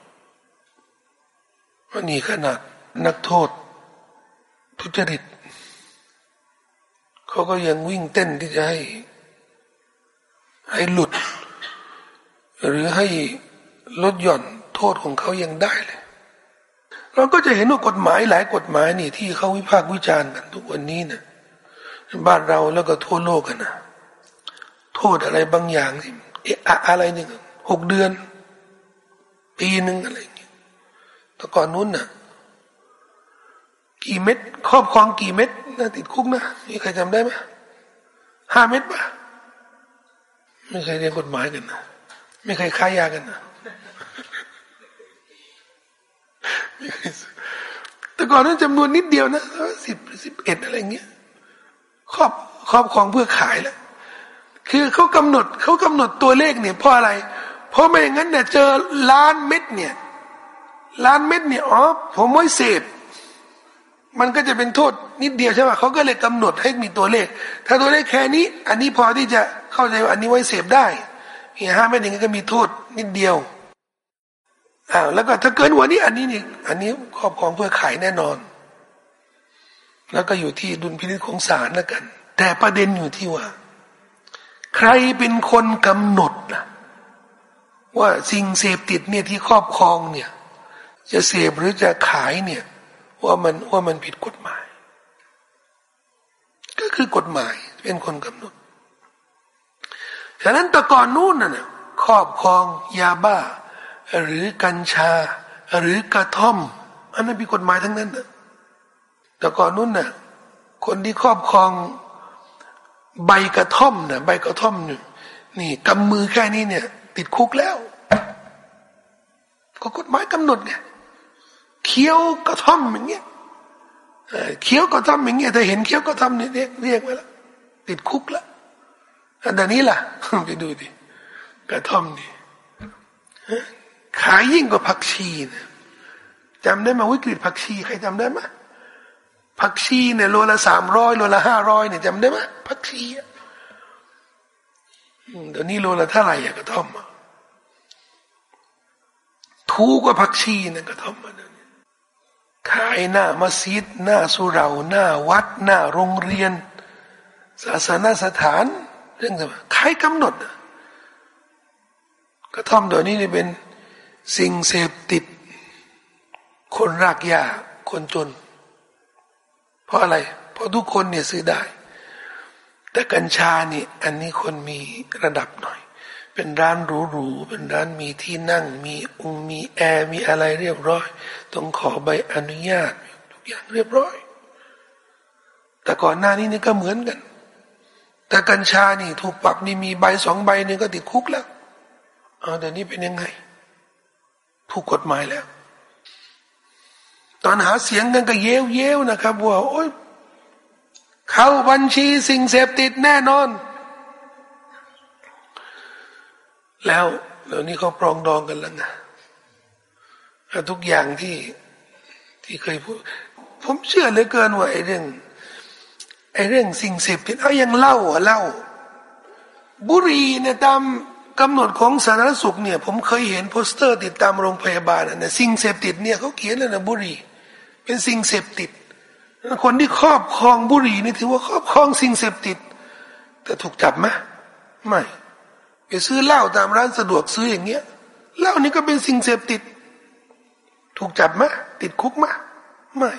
วันนี้ขนาดนักโทษ ทุจริตเขาก็ยังวิ่งเต้นที่จะให้ ให้หลุด หรือให้ ลดหย่อนโทษของเขายังได้เลย เราก็จะเห็นว่ากฎหมายหลายกฎหมายนี่ที่เขาวิพากษ์วิจารณ์กันทุกวันนี้นะบ้านเราแล้วก็ทั่วโลกกันนะโทษอะไรบางอย่างที่อะอะไรหนึ่งหกเดือน ปีหนึ่งอะไรอย่างเงี้ยแต่ก่อนนู้นน่ะกี่เม็ดครอบครองกี่เม็ดน่าติดคุกนะมีใครจำได้ไหมห้าเม็ดปะไม่เคยเรียนกฎหมายกันนะไม่เคยค้ายากันนะ แต่ก่อนนั้นจำนวนนิดเดียวนะสิบสิบเอ็ดอะไรเงี้ยครอบครอบครองเพื่อขายแล้วคือเขากำหนดเขากำหนดตัวเลขเนี่ยเพราะอะไร เพราะไม่อย่างนั้นเนี่ยเจอล้านเม็ดเนี่ย ล้านเม็ดเนี่ยอ๋อผมไม่เสพมันก็จะเป็นโทษนิดเดียวใช่ไหมเขาก็เลยกำหนดให้มีตัวเลข ถ้าตัวเลขแค่นี้ อันนี้พอที่จะเข้าใจว่าอันนี้ไว้เสพได้เฮียห้าเม็ดอย่างนี้ก็มีโทษนิดเดียว อ้าวแล้วก็ถ้าเกินวันนี้ อันนี้นี่อันนี้ครอบครองเพื่อขายแน่นอน แล้วก็อยู่ที่ดุลพินิจของศาลแล้วกัน แต่ประเด็นอยู่ที่ว่า ใครเป็นคนกำหนดนะว่าสิ่งเสพติดเนี่ยที่ครอบครองเนี่ย จะเสพหรือจะขายเนี่ย ว่ามันว่ามันผิดกฎหมาย ก็คือกฎหมายเป็นคนกำหนดฉะนั้นแต่ก่อนนู้นน่ะครอบครองยาบ้า หรือกัญชา หรือกระท่อม อันนั้นผิดกฎหมายทั้งนั้นนะแต่ก่อนนู้นน่ะคนที่ครอบครองใบกระท่อมน่ะใบกระท่อมนี่นี่กำมือแค่นี้เนี่ย ติดคุกแล้ว ก็กฎหมายกำหนดไงเคี้ยวกระท่อมอย่างเงี้ยเคี้ยวกระท่อมอย่างเงี้ยถ้าเห็นเคี้ยวกระท่อมเนี่ยเรียกเรียกไว้แล้วติดคุกแล้วอันนี้ล่ะ ไปดูดิกระท่อมนี่ ขายยิ่งกว่าผักชีนะจำได้ไหมวิกฤตผักชีใครจำได้ไหมผักชีเนี่ยโลละสามร้อยโลละห้าร้อยเนี่ยจำได้ไหมผักชีเดี๋ยวนี้โลละเท่าไหร่อะกระท่อมถูกกว่าผักชีเนี่ยกระท่อมมาเนี่ยขายหน้ามัสยิดหน้าสุเหร่าหน้าวัดหน้าโรงเรียน ศาสนาสถาน เรื่องอะไรใครกำหนดกระท่อมเดี๋ยวนี้เนี่ยเป็น สิ่งเสพติด คนรากยาคนจน เพราะอะไร เพราะทุกคนเนี่ยซื้อได้ แต่กัญชานี่อันนี้คนมีระดับหน่อย เป็นร้านหรูๆเป็นร้านมีที่นั่ง มีองมีแอร์มีอะไรเรียบร้อย ต้องขอใบอนุญาต ทุกอย่างเรียบร้อย แต่ก่อนหน้านี้นี่ก็เหมือนกัน แต่กัญชานี่ถูกปรับนี่มีใบสองใบนี่ก็ติดคุกแล้วเอาเดี๋ยวนี้เป็นยังไง ถูกกฎหมายแล้ว ตอนหาเสียงกันก็เย้วเย้วนะครับว่าโอ้ยเข้าบัญชีสิ่งเสพติดแน่นอน แล้วเดี๋ยวนี้เขาปรองดองกันแล้วนะทุกอย่างที่ที่เคยพูด ผมเชื่อเหลือเกินว่าไอ้เรื่องไอ้เรื่องสิ่งเสพติดเอายังเล่าอะเล่า บุรีเนี่ยตาม กำหนดของสาธารณสุขเนี่ย ผมเคยเห็นโปสเตอร์ติดตามโรงพยาบาลนะสิ่งเสพติดเนี่ยเขาเขียนเลยนะบุหรี่เป็นสิ่งเสพติด คนที่ครอบครองบุหรี่นี่ถือว่าครอบครองสิ่งเสพติด แต่ถูกจับไหมไม่ไปซื้อเหล้าตามร้านสะดวกซื้ออย่างเงี้ยเหล้านี่ก็เป็นสิ่งเสพติด ถูกจับไหมติดคุกไหมไม่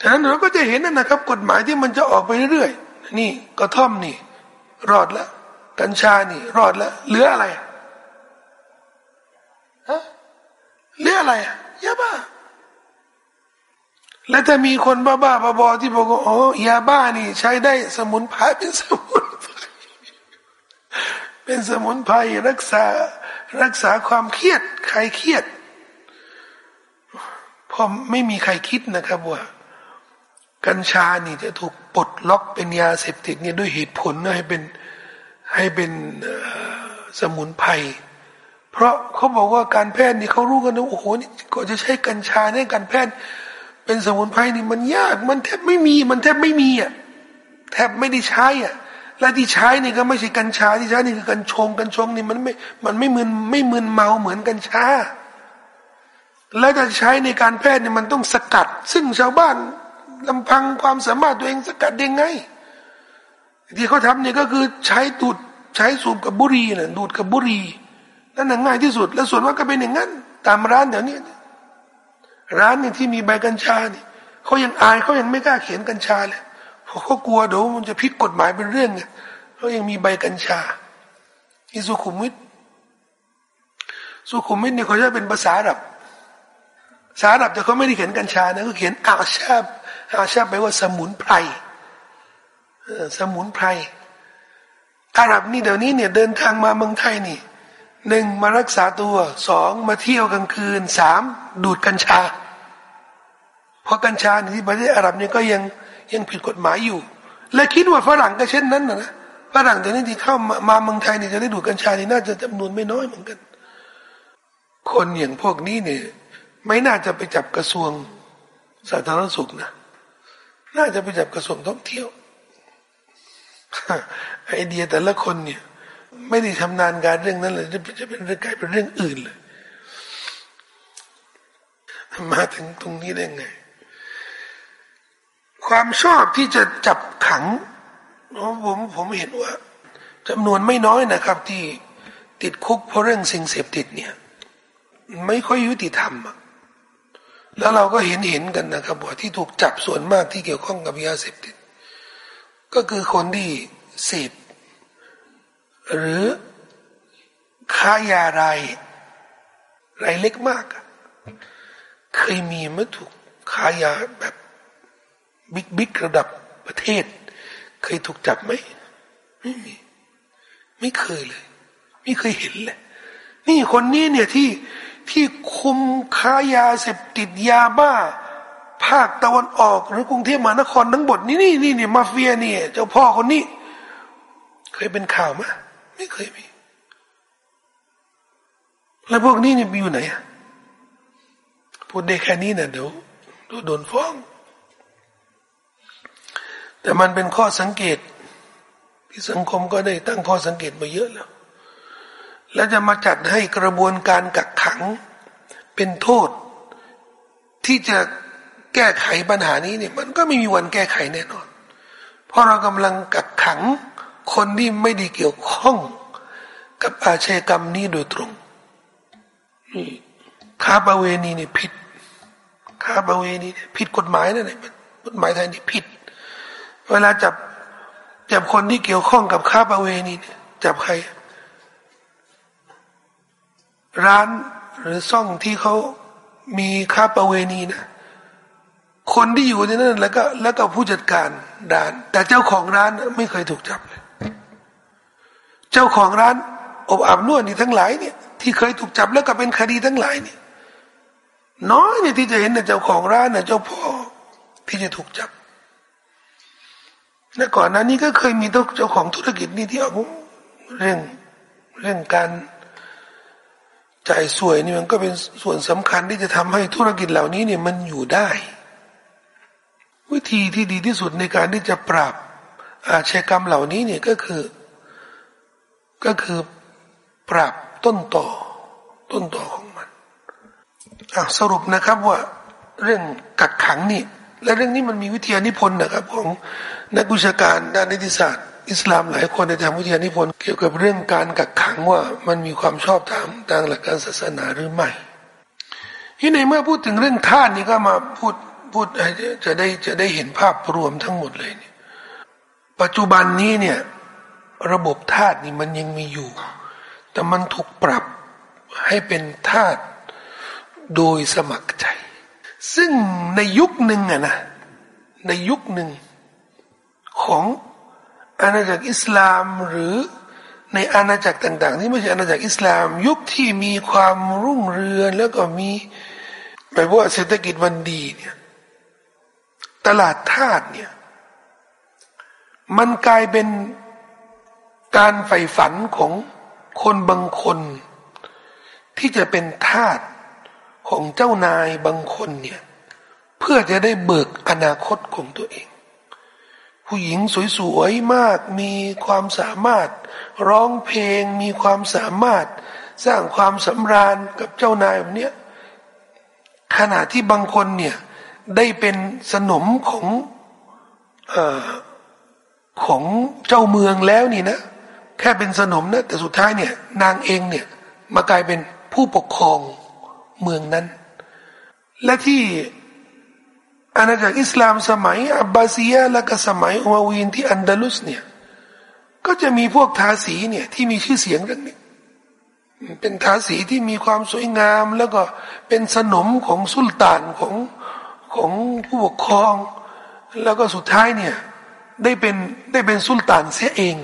ฉะนั้นเราก็จะเห็นนะครับ กฎหมายที่มันจะออกไปเรื่อยๆนี่กระท่อมนี่ รอดแล้ว กัญชานี่ รอดแล้วเหลืออะไรฮะเหลืออะไรยาบ้า และถ้ามีคนบ้าบ้าบอที่บอกว่าอ๋อยาบ้านี่ ใช้ได้สมุนไพรเป็นสมุนเป็นสมุนไพรรักษารักษาความเครียดใครเครียดพอไม่มีใครคิดนะครับว่า กัญชานี่จะถูกปลดล็อกเป็นยาเสพติดเนี่ยด้วยเหตุผลให้เป็น ให้เป็นสมุนไพรเพราะเขาบอกว่าการแพทย์นี่เขารู้กันนะโอ้โหนี่ก็จะใช้กัญชาในการแพทย์ เป็นสมุนไพรนี่มันยาก มันแทบไม่มี มันแทบไม่มีอะแทบไม่ได้ใช้อะและที่ใช้นี่ก็ไม่ใช่กัญชาที่ใช้นี่คือกัญชงกัญชงนี่มันไม่ มันไม่มึนไม่มึนเมาเหมือนกัญชา และจะใช้ในการแพทย์เนี่ยมันต้องสกัด ซึ่งชาวบ้านลำพังความสามารถตัวเองสกัดยังไง ที่เขาทำเนี่ยก็คือใช้ดูดใช้สูบกับบุหรี่น่ะดูดกับบุหรี่นั่นง่ายที่สุด แล้วส่วนว่าก็เป็นอย่างนั้น ตามร้านเดี๋ยวนี้ ร้านนี่ที่มีใบกัญชาเนี่ยเขายังอายเขายังไม่กล้าเขียนกัญชาเลยเพราะเขากลัวเดี๋ยวมันจะพิษกฎหมายเป็นเรื่องไงเขายังมีใบกัญชาที่สุขุมวิทสุขุมวิทเนี่ยเขาจะเป็นภาษาอับภาษาอับแต่เขาไม่ได้เขียนกัญชานะเขาเขียนอาชาบอาชาบแปลว่าสมุนไพร สมุนไพรอาหรับนี่เดี๋ยวนี้เนี่ยเดินทางมาเมืองไทยนี่หนึ่งมารักษาตัวสองมาเที่ยวกลางคืนสามดูดกัญชา เพราะกัญชาในที่ประเทศอาหรับเนี่ยก็ยังยังผิดกฎหมายอยู่ และคิดว่าฝรั่งก็เช่นนั้นนะฝรั่งแต่นี้ที่เข้ามามาเมืองไทยนี่จะได้ดูดกัญชานี่น่าจะจำนวนไม่น้อยเหมือนกัน คนอย่างพวกนี้เนี่ยไม่น่าจะไปจับกระทรวงสาธารณสุขนะ น่าจะไปจับกระทรวงท่องเที่ยว ไอเดียแต่ละคนเนี่ย ไม่ได้ทำนานการเรื่องนั้นเลยจะเป็นเรื่องกลายเป็นเรื่องอื่นเลย มาถึงตรงนี้ได้ไง ความชอบที่จะจับขังผมผมเห็นว่าจำนวนไม่น้อยนะครับ ที่ติดคุกเพราะเรื่องสิ่งเสพติดเนี่ย ไม่ค่อยยุติธรรมแล้วเราก็เห็นเห็นกันนะครับว่าที่ถูกจับส่วนมากที่เกี่ยวข้องกับยาเสพติด ก็คือคนที่เสพหรือค้ายารายรายเล็กมาก เคยมีมั้ถูกค้ายาแบบบิ๊กบิ๊กระดับประเทศ เคยถูกจับไหมไม่มี ไม่เคยเลย ไม่เคยเห็นเลย นี่คนนี้เนี่ยที่ที่คุมค้ายาเสพติดยาบ้า ภาคตะวันออกหรือกรุงเทพมหานครทั้งหมดนี่นี่นี่นี่มาเฟียนี่เจ้าพ่อคนนี้ เคยเป็นข่าวไหมไม่เคยมี แล้วพวกนี้เนี่ยมีอยู่ไหนพูดได้แค่นี้นะเดี๋ยวโดนฟ้อง แต่มันเป็นข้อสังเกต ที่สังคมก็ได้ตั้งข้อสังเกตมาเยอะแล้ว แล้วจะมาจัดให้กระบวนการกักขังเป็นโทษที่จะ แก้ไขปัญหานี้เนี่ย มันก็ไม่มีวันแก้ไขแน่นอน เพราะเรากำลังกักขังคนที่ไม่ได้เกี่ยวข้อง กับอาชญากรรมนี้โดยตรงนี่ค้าประเวณีนี่ผิดค้าประเวณีผิดกฎหมายนั่นแหละกฎหมายไทยนี่ผิด เวลาจับจับคนที่เกี่ยวข้องกับค้าประเวณีเนี่ยจับใคร ร้านหรือซ่องที่เขามีค้าประเวณีนะ คนที่อยู่ในนั้นแล้วก็แล้วก็ผู้จัดการร้าน แต่เจ้าของร้านไม่เคยถูกจับเลย เจ้าของร้านอบอาบนวดนี่ทั้งหลายเนี่ย ที่เคยถูกจับแล้วก็เป็นคดีทั้งหลายเนี่ย น้อยเนี่ยที่จะเห็นเจ้าของร้านเนี่ยเจ้าพ่อที่จะถูกจับและก่อนหน้านี้ก็เคยมีเจ้าของธุรกิจนี่ที่เอาเรื่องเรื่องการจ่ายสวยนี่มันก็เป็นส่วนสำคัญที่จะทำให้ธุรกิจเหล่านี้เนี่ยมันอยู่ได้ วิธีที่ดีที่สุดในการที่จะปราบอาชญากรรมเหล่านี้เนี่ยก็คือ ก็คือปราบต้นต่อต้นต่อของมันสรุปนะครับว่าเรื่องกักขังนี่ และเรื่องนี้มันมีวิทยานิพนธ์นะครับ ของนักวิชาการด้านนิติศาสตร์ อิสลามหลายคนในทางวิทยานิพนธ์เกี่ยวกับเรื่องการกักขังว่ามันมีความชอบธรรมทางหลักการศาสนาหรือไม่ที่ในเมื่อพูดถึงเรื่องท่านนี่ก็มาพูด พูดจะได้จะได้เห็นภาพรวมทั้งหมดเลยเนี่ยปัจจุบันนี้เนี่ย ระบบทาสนี่มันยังมีอยู่ แต่มันถูกปรับให้เป็นทาสโดยสมัครใจ ซึ่งในยุคหนึ่งอะนะในยุคหนึ่งของอาณาจักรอิสลามหรือในอาณาจักรต่าง ๆ ที่ไม่ใช่อาณาจักรอิสลาม ยุคที่มีความรุ่งเรืองแล้วก็มีหมายว่าเศรษฐกิจมันดีเนี่ย ตลาดทาสเนี่ย มันกลายเป็นการใฝ่ฝันของคนบางคน ที่จะเป็นทาสของเจ้านายบางคนเนี่ย เพื่อจะได้เบิกอนาคตของตัวเอง ผู้หญิงสวยๆมากมีความสามารถ ร้องเพลงมีความสามารถ สร้างความสำราญกับเจ้านายแบบนี้ยขณะที่บางคนเนี่ย ได้เป็นสนมของอของเจ้าเมืองแล้วนี่นะ แค่เป็นสนมนะแต่สุดท้ายเนี่ย นางเองเนี่ย มากลายเป็นผู้ปกครองเมืองนั้น และที่อาณาจักรอิสลามสมัย อับบาซียและก็สมัยอุมาวีนที่อันดาลุสเนี่ยก็จะมีพวกทาสีเนี่ยที่มีชื่อเสียงเรื่องนี้เป็นทาสีที่มีความสวยงาม แล้วก็เป็นสนมของสุลต่านของ ของผู้ปกครอง แล้วก็สุดท้ายเนี่ยได้เป็นได้เป็นสุลต่านเสียเอง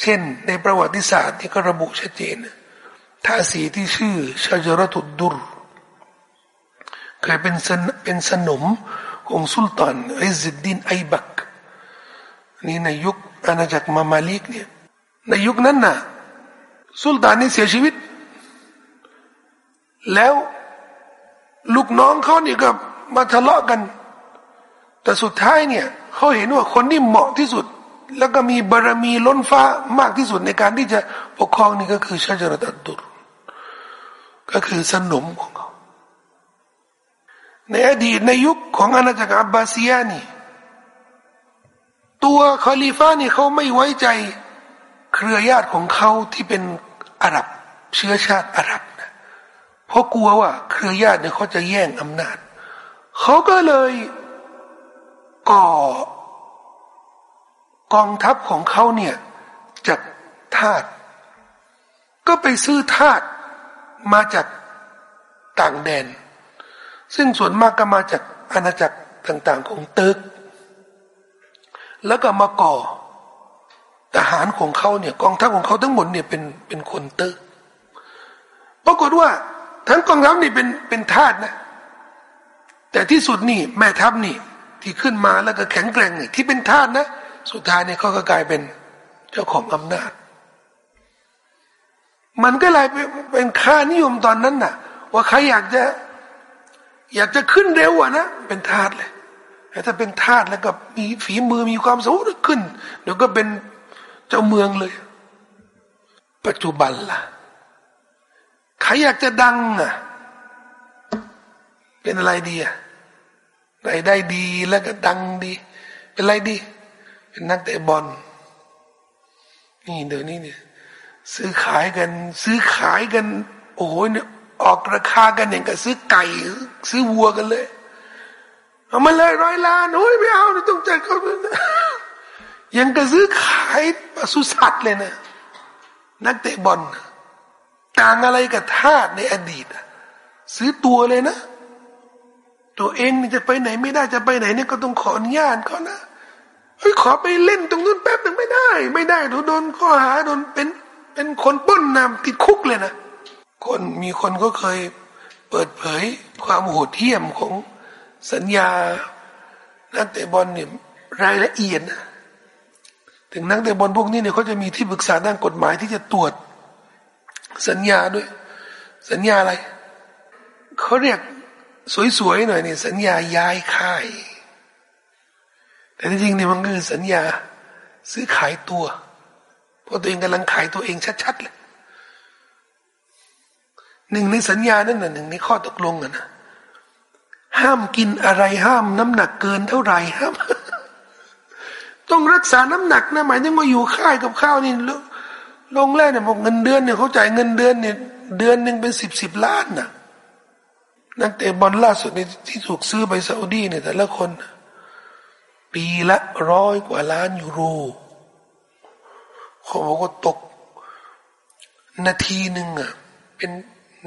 เช่น ในประวัติศาสตร์ที่ก็ระบุชัดเจนทาสีที่ชื่อชาจรตุดดุรเคยเป็นสนเป็นสนมของสุลต่านอิซดินไอบักนี่ในยุคอาณาจักรมามาลิกเนี่ยในยุคนั้นน่ะสุลต่านนี่เสียชีวิต แล้วลูกน้องเขานี่ก็ มาทะเลาะกัน แต่สุดท้ายเนี่ยเขาเห็นว่าคนที่เหมาะที่สุด แล้วก็มีบารมีล้นฟ้ามากที่สุดในการที่จะปกครองนี่ก็คือชาจรตัดตุรก็คือสนมของเขาในอดีตในยุคของอาณาจักรอับบาซียานี่ตัวคอลีฟ้านี่เขาไม่ไว้ใจเครือญาติของเขาที่เป็นอาหรับเชื้อชาติอาหรับนะเพราะกลัวว่าเครือญาติเนี่ยเขาจะแย่งอำนาจ เขาก็เลยก่อกองทัพของเขาเนี่ยจากทาสก็ไปซื้อทาสมาจากต่างแดน ซึ่งส่วนมากก็มาจากอาณาจักรต่าง ๆ ของตึก แล้วก็มาก่อทหารของเขาเนี่ยกองทัพของเขาทั้งหมดเนี่ยเป็นเป็นคนตึกปรากฏว่าทั้งกองทัพนี่เป็นเป็นทาสนะ แต่ที่สุดนี่แม่ทัพนี่ ที่ขึ้นมาแล้วก็แข็งแกร่งนี่ที่เป็นทาสนะ สุดท้ายเนี่ยเขาก็กลายเป็นเจ้าของอำนาจ มันก็เลยเป็นค่านิยมตอนนั้นน่ะ ว่าใครอยากจะ อยากจะขึ้นเร็วอะนะเป็นทาสเลยแต่ถ้าเป็นทาสแล้วก็มีฝีมือมีความสามารถขึ้นเดี๋ยวก็เป็นเจ้าเมืองเลย ปัจจุบันล่ะใครอยากจะดังอะ เป็นอะไรดีอะรายได้ดีแล้วก็ดังดี เป็นอะไรดี เป็นนักเตะบอลนี่เดี๋ยวนี้เนี่ย ซื้อขายกัน ซื้อขายกัน โอ้โหเนี่ยออกราคากันอย่างกับซื้อไก่ ซื้อวัวกันเลย เอามาเลยร้อยล้านโอ้ยไม่เอาต้องจ่ายเขายังกับซื้อขายปศุสัตว์เลยนะนักเตะบอลต่างอะไรกับทาสในอดีตซื้อตัวเลยนะ ตัวเองจะไปไหนไม่ได้จะไปไหนเนี่ยก็ต้องขออนุญาตเขานะเฮ้ยขอไปเล่นตรงนู้นแป๊บหนึ่งไม่ได้ ไม่ได้โดนข้อหาโดนเป็นเป็นคนป้นนำติดคุกเลยนะคนมีคนก็เคยเปิดเผยความโหดเหี้ยมของสัญญา นักเตะบอลเนี่ยรายละเอียดนะถึงนักเตะบอลพวกนี้เนี่ยเขาจะมีที่ปรึกษาด้านกฎหมายที่จะตรวจ สัญญาด้วย สัญญาอะไรเขาเรียก สวยๆหน่อยนี่สัญญาย้ายค่าย แต่จริงๆเนี่ยมันคือสัญญาซื้อขายตัว เพราะตัวเองกำลังขายตัวเองชัดๆเลยหนึ่งในสัญญานั่นน่ะหนึ่งในข้อตกลงอะนะห้ามกินอะไรห้ามน้ำหนักเกินเท่าไหร่ห้ามต้องรักษาน้ำหนักนะหมายถึงมาอยู่ค่ายกับข้าวนี่ลงแรกเนี่ยบอกเงินเดือนเนี่ยเขาจ่ายเงินเดือนเนี่ยเดือนหนึ่งเป็นสิบสิบล้านนะ นักเตะบอลล่าสุดในที่ถูกซื้อไปซาอุดีเนี่ยแต่ละคน ปีละร้อยกว่าล้านยูโรเขาบอกว่าตก นาทีหนึ่งอะ เป็น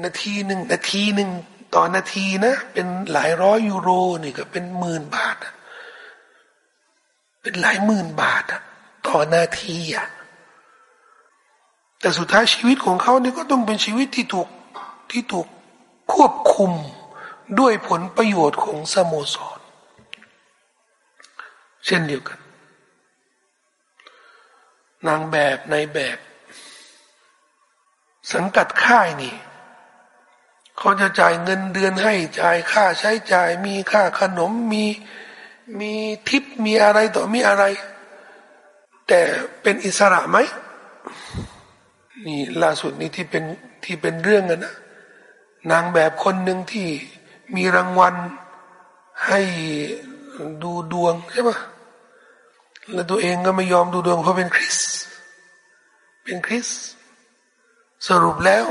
นาทีหนึ่งนาทีหนึ่งต่อนาทีนะ เป็นหลายร้อยยูโรนี่ก็เป็นหมื่นบาท เป็นหลายหมื่นบาทต่อนาทีอะแต่สุดท้ายชีวิตของเขานี่ก็ต้องเป็นชีวิตที่ถูกที่ถูกควบคุม ด้วยผลประโยชน์ของสโมสร เช่นเดียวกัน นางแบบในแบบ สังกัดค่ายนี่เขาจะจ่ายเงินเดือนให้จ่ายค่าใช้จ่ายมีค่าขนมมีมีทิปมีอะไรต่อมีอะไร แต่เป็นอิสระไหมนี่ล่าสุดนี้ที่เป็นที่เป็นเรื่องกันนะนางแบบคนหนึ่งที่ มีรางวัลให้ดูดวงใช่ปะแล้วตัวเองก็ไม่ยอมดูดวงเพราะเป็นคริส เป็นคริส สรุปแล้ว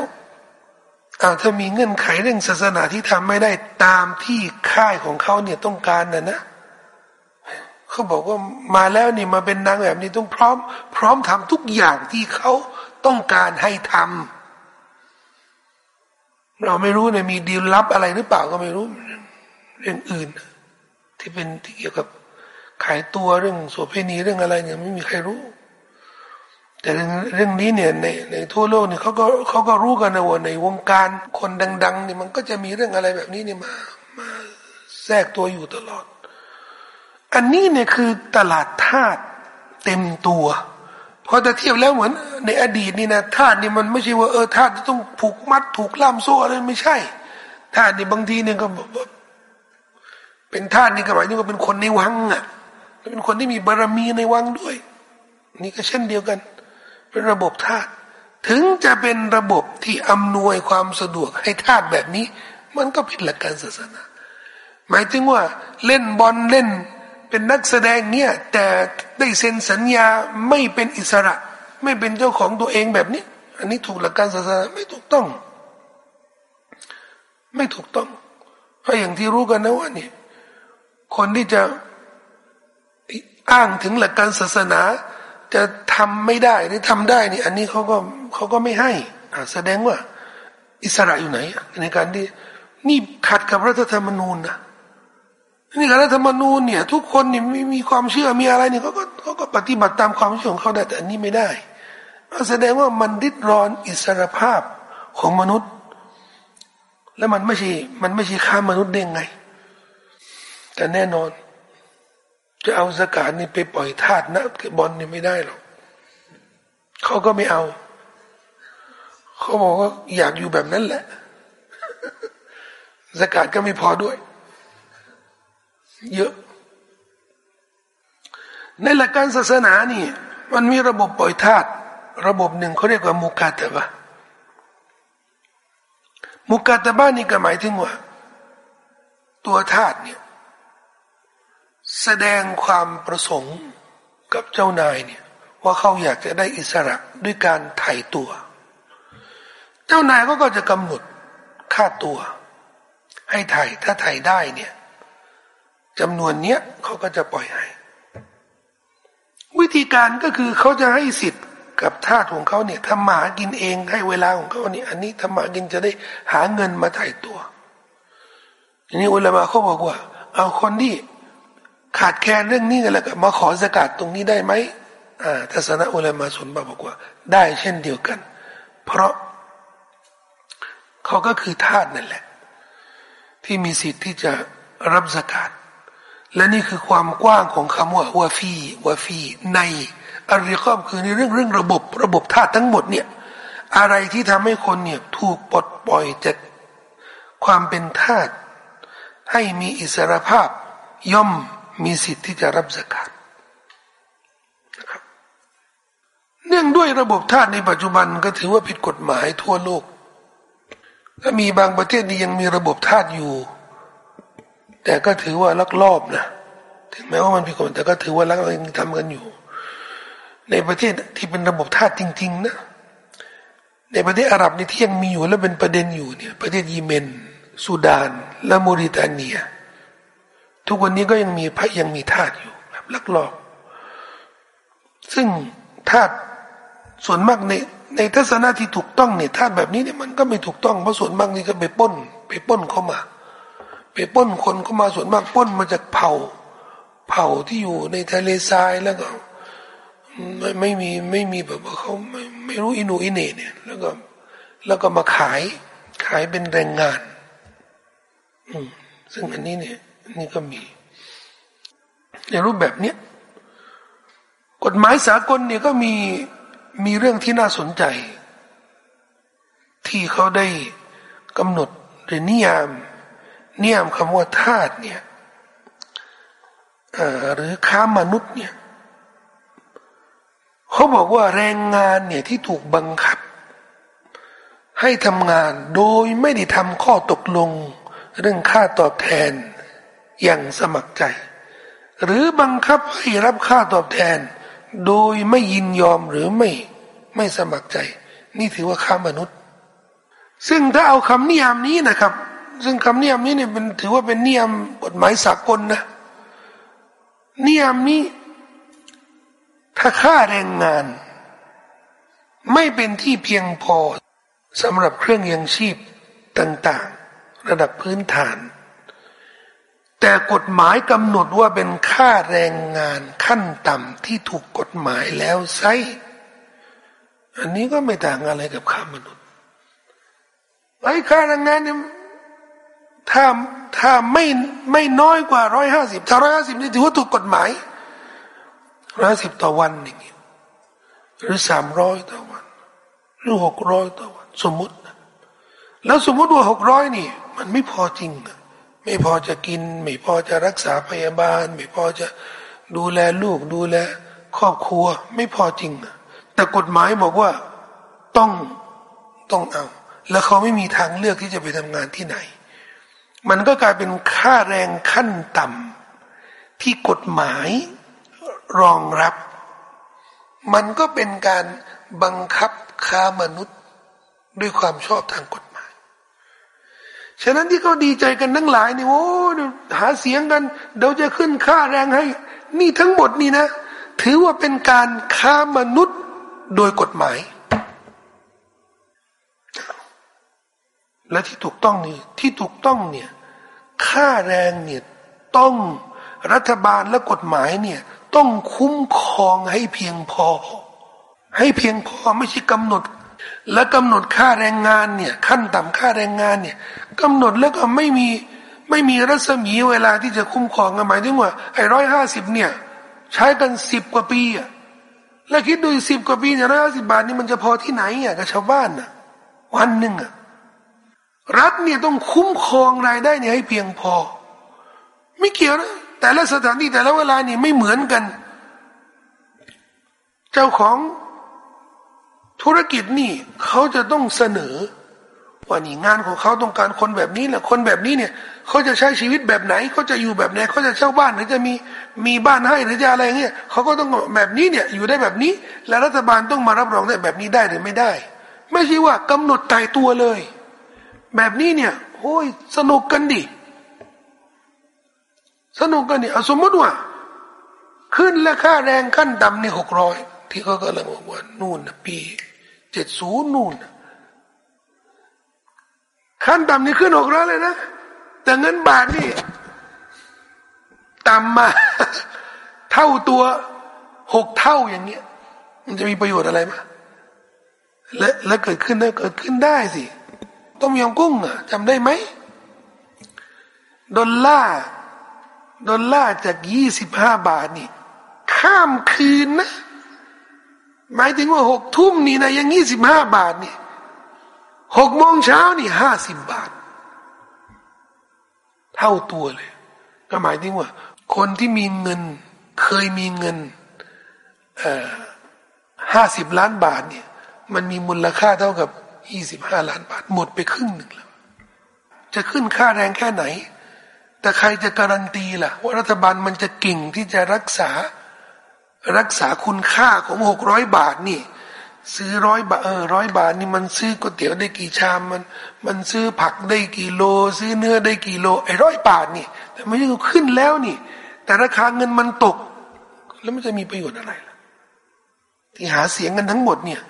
อาถ้ามีเงื่อนไขเรื่องศาสนาที่ทำไม่ได้ตามที่ค่ายของเขาเนี่ยต้องการน่ะนะเขาบอกว่ามาแล้วนี่มาเป็นนางแบบนี้ต้องพร้อม พร้อมทำทุกอย่างที่เขาต้องการให้ทำ เราไม่รู้เนี่ยมีดีลลับอะไรหรือเปล่าก็ไม่รู้ เรื่องอื่น ที่เป็นที่เกี่ยวกับขายตัวเรื่องโสเภณีเรื่องอะไรเนี่ยไม่มีใครรู้ แต่เรื่องนี้เนี่ยในในทั่วโลกเนี่ยเขาก็เขาก็รู้กันนะว่าในวงการคนดังๆเนี่ยมันก็จะมีเรื่องอะไรแบบนี้เนี่ยมามาแทรกตัวอยู่ตลอด อันนี้เนี่ยคือตลาดธาตุเต็มตัว พอจะเทียบแล้วเหมือน ในอดีตนี่นะทาสนี่มันไม่ใช่ว่าเออทาสจะต้องผูกมัดถูกล่ามโซ่อะไรไม่ใช่ทาสนี่บางทีเนี่ยก็เป็นทาสนี่ก็หมายถึงว่าเป็นคนในวังอะเป็นคนที่มีบารมีในวังด้วย นี่ก็เช่นเดียวกัน เป็นระบบทาสถึงจะเป็นระบบที่อำนวยความสะดวกให้ทาสแบบนี้ มันก็ผิดหลักการศาสนา หมายถึงว่าเล่นบอลเล่น เป็นนักแสดงเนี่ยแต่ได้เซ็นสัญญาไม่เป็นอิสระ ไม่เป็นเจ้าของตัวเองแบบนี้ อันนี้ถูกหลักการศาสนาไม่ถูกต้อง ไม่ถูกต้อง เพราะอย่างที่รู้กันนะว่านี่คนที่จะอ้างถึงหลักการศาสนา จะทำไม่ได้หรือทำได้นี่อันนี้เขาก็เขาก็ไม่ให้อ่าแสดงว่า อิสระอยู่ไหน ในการที่นี่ขัดกับรัฐธรรมนูญนะ นี่การรัฐธรรมนูญเนี่ย ทุกคนนี่มีมีความเชื่อมีอะไรเนี่ยเขาก็เขาก็ปฏิบัติตามความเชื่อของเขาได้แต่อันนี้ไม่ได้แสดงว่ามันดิ้นรอนอิสรภาพของมนุษย์ แล้วมันไม่ใช่มันไม่ใช่ข้ามนุษย์ได้ไง แต่แน่นอน จะเอาสกาดนี่ไปปล่อยทาสนะบอลนี่ไม่ได้หรอกเขาก็ไม่เอา เขาบอกว่าอยากอยู่แบบนั้นแหละสกาดก็ไม่พอด้วย เยอะ ในหลักการศาสนานี่มันมีระบบปล่อยทาสระบบหนึ่งเขาเรียกว่ามุกาตะบะมุกาตะบะนี่ก็หมายถึงว่า ตัวทาสเนี่ยแสดงความประสงค์กับเจ้านายเนี่ยว่าเขาอยากจะได้อิสระด้วยการไถ่ตัว เจ้านายก็ก็จะกำหนดค่าตัว ให้ไถ่ถ้าไถ่ได้เนี่ย จำนวนเนี้ยเขาก็จะปล่อยให้ วิธีการก็คือเขาจะให้สิทธิ์กับทาสของเขาเนี่ยทำมาหากินเองให้เวลาของเขาเนี่ย อันนี้ทำมากินจะได้หาเงินมาถ่ายตัวทีนี้อุลามะเขาบอกว่า เอาคนที่ขาดแคลนเรื่องนี้กันแล้วก็มาขอสกัดตรงนี้ได้ไหมอ่าทัศนะอุลามะสนบบอกว่า ได้เช่นเดียวกัน เพราะเขาก็คือทาสนั่นแหละ ที่มีสิทธิ์ที่จะรับสกัด และนี่คือความกว้างของคำว่าวาฟีวาฟีในอาริคอบคือในเรื่องเรื่องระบบระบบธาตุทั้งหมดเนี่ยอะไรที่ทำให้คนเนี่ยถูกปลดปล่อยจากความเป็นธาตุให้มีอิสรภาพย่อมมีสิทธิ์ที่จะรับสกัดนะครับ เนื่องด้วยระบบธาตุในปัจจุบันก็ถือว่าผิดกฎหมายทั่วโลกถ้ามีบางประเทศที่ยังมีระบบธาตุอยู่ แต่ก็ถือว่าลักลอบนะถึงแม้ว่ามันผิดกฎแต่ก็ถือว่าลักลอบทำกันอยู่ ในประเทศที่เป็นระบบทาสจริง ๆ นะ ในประเทศอาหรับนี่ที่ยังมีอยู่และเป็นประเด็นอยู่เนี่ย ประเทศยีเมนสุดาน และมูริตาเนีย ทุกวันนี้ก็ยังมีพระยังมีทาสอยู่แบบลักลอบ ซึ่งทาสส่วนมากในในทัศนะที่ถูกต้องเนี่ยทาสแบบนี้เนี่ยมันก็ไม่ถูกต้องเพราะส่วนมากนี่ก็ไปป้น ไปป้นเข้ามา ไปป้นคนเข้ามาส่วนมากป้นมาจากเผ่า เผ่าที่อยู่ในทะเลทรายแล้วก็ไม่ไม่มีไม่มีแบบว่าเขาไม่ไม่รู้อินูอินเนเนี่ย แล้วก็ แล้วก็มาขายขายเป็นแรงงาน อืมซึ่งอันนี้เนี่ยนี่ก็มี ในรูปแบบเนี้ยกฎหมายสากลเนี่ยก็มีมีเรื่องที่น่าสนใจ ที่เขาได้กำหนดหรือนิยาม นิยมคำว่าทาสเนี่ยหรือค้ามนุษย์เนี่ยเขาบอกว่าแรงงานเนี่ยที่ถูกบังคับ ให้ทำงานโดยไม่ได้ทำข้อตกลง เรื่องค่าตอบแทนอย่างสมัครใจ หรือบังคับให้รับค่าตอบแทน โดยไม่ยินยอมหรือไม่ไม่สมัครใจ นี่ถือว่าค้ามนุษย์ ซึ่งถ้าเอาคำนิยามนี้นะครับ ซึ่งคำนิยามนี้เนี่ยเป็นถือว่าเป็นนิยามกฎหมายสากลนะนิยามนี้ ถ้าค่าแรงงาน ไม่เป็นที่เพียงพอสำหรับเครื่องยังชีพต่างๆ ระดับพื้นฐาน แต่กฎหมายกำหนดว่าเป็นค่าแรงงานขั้นต่ำที่ถูกกฎหมายแล้วไซอันนี้ก็ไม่ต่างอะไรกับค่ามนุษย์ไอ้ค่าแรงงานเนี่ย ถ้าถ้าไม่ไม่น้อยกว่าร้อยห้าสิบถ้าร้อยห้าสิบนี่ถือว่าถูกกฎหมายร้อยสิบต่อวันอย่างเงี้ยหรือสามร้อยต่อวัน หรือหกร้อยต่อวัน สมมุตินะแล้วสมมุติว่าหกร้อยนี่ มันไม่พอจริงนะไม่พอจะกิน ไม่พอจะรักษาพยาบาล ไม่พอจะดูแลลูกดูแล ครอบครัว ไม่พอจริงนะแต่กฎหมายบอกว่าต้องต้องเอา แล้วเขาไม่มีทางเลือกที่จะไปทำงานที่ไหน มันก็กลายเป็นค่าแรงขั้นต่ำที่กฎหมายรองรับ มันก็เป็นการบังคับค้ามนุษย์ด้วยความชอบทางกฎหมาย ฉะนั้นที่เขาดีใจกันทั้งหลายนี่โอ้หาเสียงกันเดี๋ยวจะขึ้นค่าแรงให้ นี่ทั้งหมดนี่นะ ถือว่าเป็นการค้ามนุษย์โดยกฎหมาย และที่ถูกต้องนี่ที่ถูกต้องเนี่ย ค่าแรงเนี่ยต้องรัฐบาลและกฎหมายเนี่ยต้องคุ้มครองให้เพียงพอ ให้เพียงพอไม่ใช่กำหนด และกำหนดค่าแรงงานเนี่ยขั้นต่ำค่าแรงงานเนี่ยกำหนดแล้วก็ไม่มีไม่มีรัศมีเวลาที่จะคุ้มครองหมายถึงว่าไอ้ร้อยห้าสิบเนี่ยใช้กันสิบกว่าปีอะแล้วคิดดูสิบกว่าปีเนี่ยร้อยห้าสิบบาทนี่มันจะพอที่ไหนอะกับชาวบ้านอะวันหนึ่งอะ รัฐเนี่ยต้องคุ้มครองรายได้เนี่ยให้เพียงพอ ไม่เกี่ยวนะแต่ละสถานที่แต่ละเวลานี่ไม่เหมือนกัน เจ้าของธุรกิจนี่เขาจะต้องเสนอ ว่านี่งานของเขาต้องการคนแบบนี้แหละคนแบบนี้เนี่ยเขาจะใช้ชีวิตแบบไหนเขาจะอยู่แบบไหนเขาจะเช่าบ้านหรือจะมีมีบ้านให้หรือจะอะไรเงี้ยเขาก็ต้องแบบนี้เนี่ยอยู่ได้แบบนี้ และรัฐบาลต้องมารับรองได้แบบนี้ได้หรือไม่ได้ ไม่ใช่ว่ากำหนดตายตัวเลย แบบนี้เนี่ยโอ้ยสนุกกันดิสนุกกันดิสมมติว่า ขึ้นราคาแรงขั้นต่ำนี่หกร้อยที่เขากำลังบอกว่านู่นนะปีเจ็ดศูนย์นู่นขั้นต่ำนี่ขึ้นหกร้อยเลยนะ แต่เงินบาทนี่ต่ำมา เท่าตัวหกเท่าอย่างเงี้ย มันจะมีประโยชน์อะไรมาและและเกิดขึ้นได้เกิดขึ้นได้สิ ต้มยำกุ้งอะจำได้ไหมดอลลาร์ดอลลาร์จากยี่สิบห้าบาทนี่ ข้ามคืนนะ หมายถึงว่าหกทุ่มนี่นะยังยี่สิบห้าบาทนี่หกโมงเช้านี่ห้าสิบบาท เท่าตัวเลย ก็หมายถึงว่า คนที่มีเงินเคยมีเงินห้าสิบล้านบาทเนี่ย มันมีมูลค่าเท่ากับ ยี่สิบห้าล้านบาทหมดไปครึ่งหนึ่งแล้ว จะขึ้นค่าแรงแค่ไหน แต่ใครจะการันตีล่ะ ว่ารัฐบาลมันจะเก่งที่จะรักษารักษาคุณค่าของหกร้อยบาทนี่ ซื้อร้อยบาทเออร้อยบาทนี่มันซื้อก๋วยเตี๋ยวได้กี่ชามมัน มันซื้อผักได้กี่โล ซื้อเนื้อได้กี่โลไอ้ร้อยบาทนี่ แต่ไม่ใช่ขึ้นแล้วนี่ แต่ราคาเงินมันตก แล้วมันจะมีประโยชน์อะไรล่ะที่หาเสียงกันทั้งหมดเนี่ย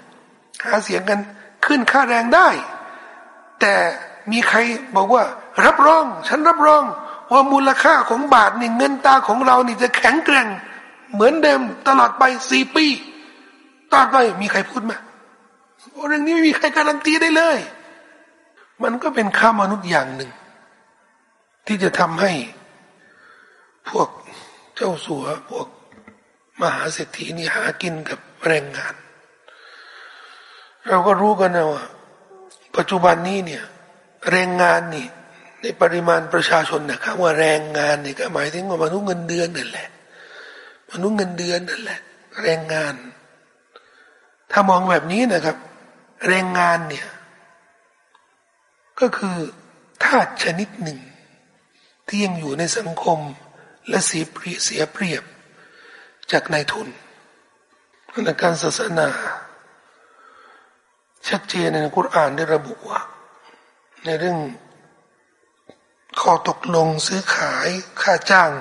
หาเสียงกัน ขึ้นค่าแรงได้ แต่มีใครบอกว่า รับรอง ฉันรับรอง ว่ามูลค่าของบาทนี่เงินตาของเรานี่จะแข็งแกร่ง เหมือนเดิมตลอดไปสี่ปีตอนไปมีใครพูดไหมเรื่องนี้ไม่มีใครการันตีได้เลย มันก็เป็นข้ามนุษย์อย่างหนึ่ง ที่จะทำให้ พวกเจ้าสัวพวกมหาเศรษฐีนี่หากินกับแรงงาน เราก็รู้กันนะว่า ปัจจุบันนี้เนี่ย แรงงานนี่ ในปริมาณประชาชนนะครับว่าแรงงานนี่ก็หมายถึงว่ามนุษย์เงินเดือนนั่นแหละมนุษย์เงินเดือนนั่นแหละ แรงงาน ถ้ามองแบบนี้นะครับ แรงงานเนี่ย ก็คือธาตุชนิดหนึ่ง ที่ยังอยู่ในสังคมและเสียเปรียบเสียเปรียบจากนายทุนในการศาสนา ชัดเจนในคุรานได้ระบุว่า ในเรื่องข้อตกลงซื้อขายค่าจ้าง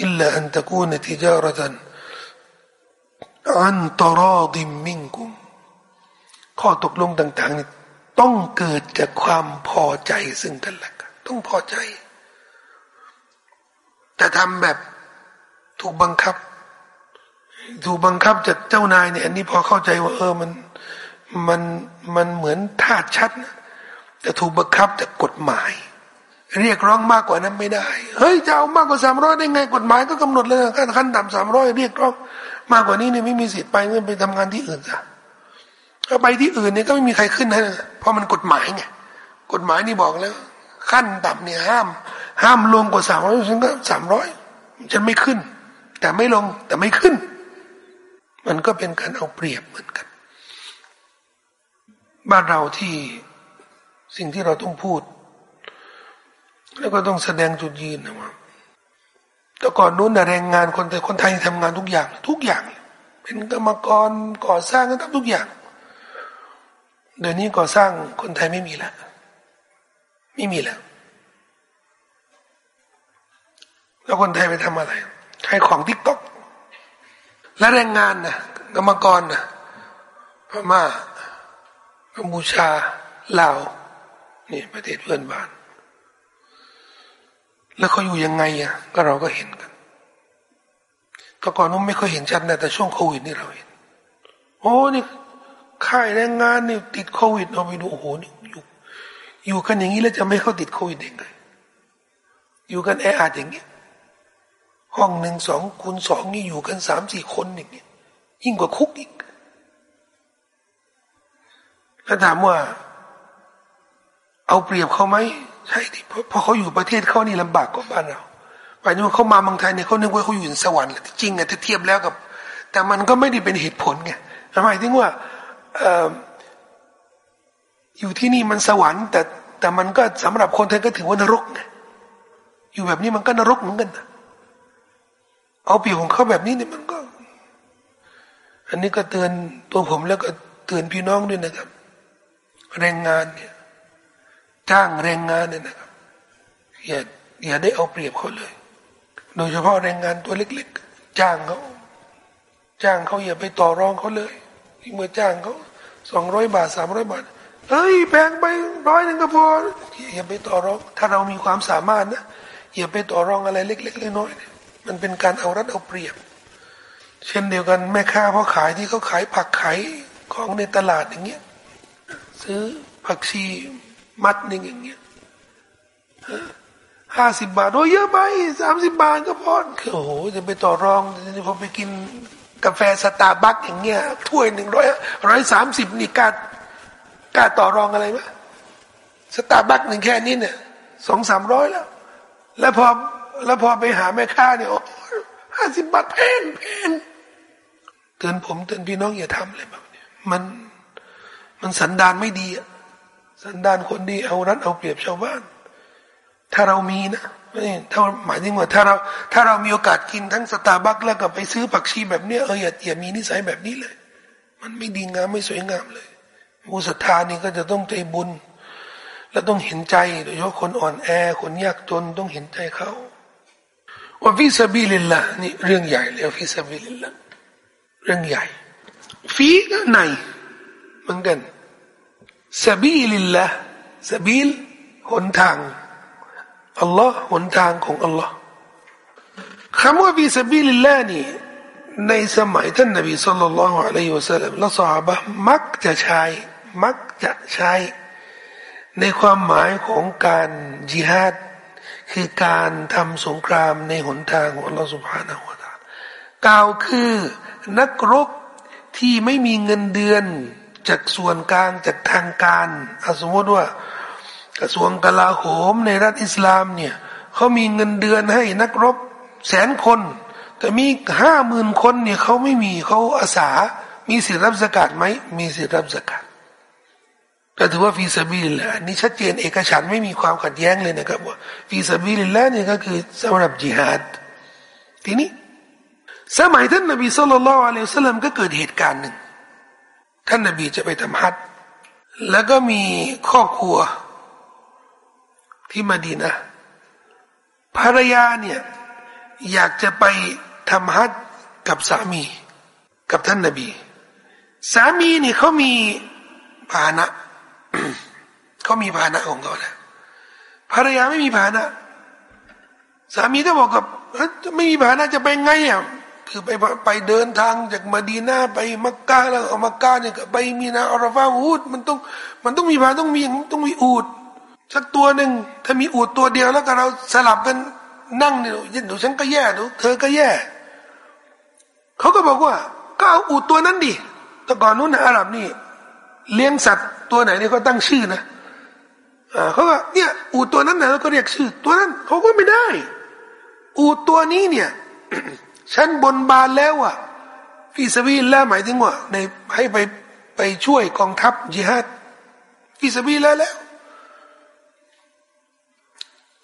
อิลลาอันตะกูนติจารตันอันตรอดิมมิงกุมข้อตกลงต่างๆนี่ต้องเกิดจากความพอใจซึ่งกันและกันต้องพอใจ แต่ทำแบบถูกบังคับ ถูกบังคับจากเจ้านายเนี่ยอันนี้พอเข้าใจว่าเออมัน มันมันเหมือนทาสชัดนะแต่ถูกบังคับจากกฎหมาย เรียกร้องมากกว่านั้นไม่ได้ เฮ้ยจะเอามากกว่าสามร้อยได้ไงกฎหมายก็กำหนดเลยขั้นขั้นต่ำสามร้อยเรียกร้องมากกว่านี้เนี่ยไม่มีสิทธิ์ไปเงินไปทำงานที่อื่นจ้ะถ้าไปที่อื่นเนี่ยก็ไม่มีใครขึ้นนะเพราะมันกฎหมายไงกฎหมายนี่บอกแล้ว ขั้นต่ำเนี่ยห้าม ห้ามลงกว่าสามร้อยฉันก็สามร้อยฉันไม่ขึ้น แต่ไม่ลงแต่ไม่ขึ้น มันก็เป็นการเอาเปรียบเหมือนกัน บ้านเราที่สิ่งที่เราต้องพูด แล้วก็ต้องแสดงจุดยืนนะว่าแต่ก่อนนู้นแรงงานคนแต่คนไทยทำงานทุกอย่าง ทุกอย่าง เป็นกรรมกรก่อสร้างกันทำทุกอย่าง เดี๋ยวนี้ก่อสร้างคนไทยไม่มีแล้วไม่มีแล้วแล้วคนไทยไปทำอะไรขายของทิกต็อกและแรงงานนะกรรมกรนะพม่า กัมพูชาลาวนี่ประเทศเพื่อนบ้าน แล้วเขาอยู่ยังไงอะก็เราก็เห็นกันแต่ก่อนนู้นไม่เคยเห็นชัดนะแต่ช่วงโควิดนี่เราเห็น โอ้นี่ค่ายแรงงานนี่ติดโควิดเราไปดูโอ้โหนี่อยู่อยู่กันอย่างนี้แล้วจะไม่เข้าติดโควิดได้ไงอยู่กันแออัดอย่างเงี้ยห้องหนึ่งสองคูณสองนี่อยู่กันสามสี่คนอย่างเงี้ยยิ่งกว่าคุกอีก ถ้าถามว่า เอาเปรียบเขาไหมใช่ดิเพราะเขาอยู่ประเทศเขานี่ลำบากกว่าบ้านเราหมายถึงว่าเขามาเมืองไทยเนี่ยเขานึกว่าเขาอยู่ในสวรรค์จริงอะถ้าเทียบแล้วกับ แต่มันก็ไม่ได้เป็นเหตุผลไงหมายถึงว่าอยู่ที่นี่มันสวรรค์ แต่แต่มันก็สำหรับคนไทยก็ถือว่านรกไงอยู่แบบนี้มันก็นรกเหมือนกันนะเอาเปรียบของเขาแบบนี้เนี่ยมันก็ อันนี้ก็เตือนตัวผมแล้วก็เตือนพี่น้องด้วยนะครับ แรงงานเนี่ยจ้างแรงงานเนี่ยนะครับอย่าอย่าได้เอาเปรียบเขาเลย โดยเฉพาะแรงงานตัวเล็ก ๆ จ้างเขาจ้างเขาอย่าไปต่อรองเขาเลยเมื่อจ้างเขาสองร้อยบาทสามร้อยบาทเฮ้ยแพงไปร้อยหนึ่งก็พออย่าไปต่อรอง ถ้าเรามีความสามารถนะอย่าไปต่อรองอะไรเล็กๆน้อยๆมันเป็นการเอารัดเอาเปรียบ เช่นเดียวกันแม่ค้าเขาขายที่เขาขายผักขายของในตลาดอย่างเงี้ย ซื้อ ผักชีมัดหนึ่งอย่างเงี้ยห้าสิบบาทโอ้เยอะไปสามสิบบาทก็พอคือโอ้โหจะไปต่อรองพอไปกินกาแฟสตาร์บัคอย่างเงี้ยถ้วยหนึ่งร้อยร้อยสามสิบนี่กล้ากล้าต่อรองอะไรไหมสตาร์บัคหนึ่งแค่นี้เนี่ยสองสามร้อยแล้ว แล้วพอแล้วพอไปหาแม่ค้าเนี่ยห้าสิบบาทแพงแพงเตือนผมเตือนพี่น้องอย่าทำเลยแบบนี้มัน มันสันดานไม่ดีอะสันดานคนดีเอารัดเอาเปรียบชาวบ้าน ถ้าเรามีนะนี่ถ้าหมายถึงว่าถ้าเราถ้าเรามีโอกาสกินทั้งสตาร์บัคแล้วก็ไปซื้อผักชีแบบเนี้ยเอออย่าอย่ามีนิสัยแบบนี้เลย มันไม่ดีงามไม่สวยงามเลยผู้ศรัทธานี่ก็จะต้องใจบุญ และต้องเห็นใจโดยเฉพาะคนอ่อนแอคนยากจนต้องเห็นใจเขาว่า في سبيل الله นี่เรื่องใหญ่เลย في سبيل الله เรื่องใหญ่ في ก็ใน เหมือนกัน سبيل الله سبيل หนทางอัลลอฮ์หนทางของอัลลอฮ์คำว่า في سبيل الله นี่ในสมัยท่านนบี صلى الله عليه وسلم และสหายมักจะใช้ มักจะใช้ ในความหมายของการจิฮาดคือการทำสงครามในหนทางของอัลลอฮฺสุบฮานาหัวตากล่าวคือนักรบที่ไม่มีเงินเดือน จากส่วนกลางจากทางการสมมติว่ากระทรวงกลาโหมในรัฐอิสลามเนี่ยเขามีเงินเดือนให้นักรบแสนคน แต่มีห้าหมื่นคนเนี่ยเขาไม่มีเขาอาสา มีสิทธิรับสกัดไหมมีสิทธิรับสกัดก็ถือว่า في سبيل الله นี่ชัดเจนเอกฉันท์ไม่มีความขัดแย้งเลยนะครับว่า في سبيل الله นี่ก็คือสำหรับจิฮาดทีนี้ สมัยท่านนบี صلى الله عليه وسلم ก็เกิดเหตุการณ์หนึ่ง ท่านนบีจะไปทำฮัจญ์แล้วก็มีครอบครัว ที่มาดีนะภรรยาเนี่ย อยากจะไปทำฮัจญ์กับสามี กับท่านนบี สามีเนี่ยเขามีภานะเขามีภานะของเขาแล้วภรรยาไม่มีภานะสามีก็บอกกับไม่มีภานะจะไปไงอะ คือไปไปเดินทางจากมาดีนาไปมักกะแล้วเอามักกะเนี่ยไปมีนาอัลฟาอูดมันต้องมันต้องมีภาต้องมีต้องมีอูดสักตัวหนึ่งถ้ามีอูดตัวเดียวแล้วก็เราสลับกันนั่งเนี่ยเดี๋ยวฉันก็แย่เดี๋ยวเธอก็แย่เขาก็บอกว่า ก็เอาอูดตัวนั้นดิแต่ก่อนนู้นนะอาหรับนี่ เลี้ยงสัตว์ตัวไหนเนี่ยเขาตั้งชื่อนะเขาก็เนี่ยอูดตัวนั้นนะแล้วก็เรียกชื่อ ตัวนั้นเขาก็ไม่ได้ อูดตัวนี้เนี่ย ฉันบนบานแล้วอะฟิสวีแล้วหมายถึงว่าในให้ไปไปช่วยกองทัพจิฮัดฟิสวีแล้วแล้ว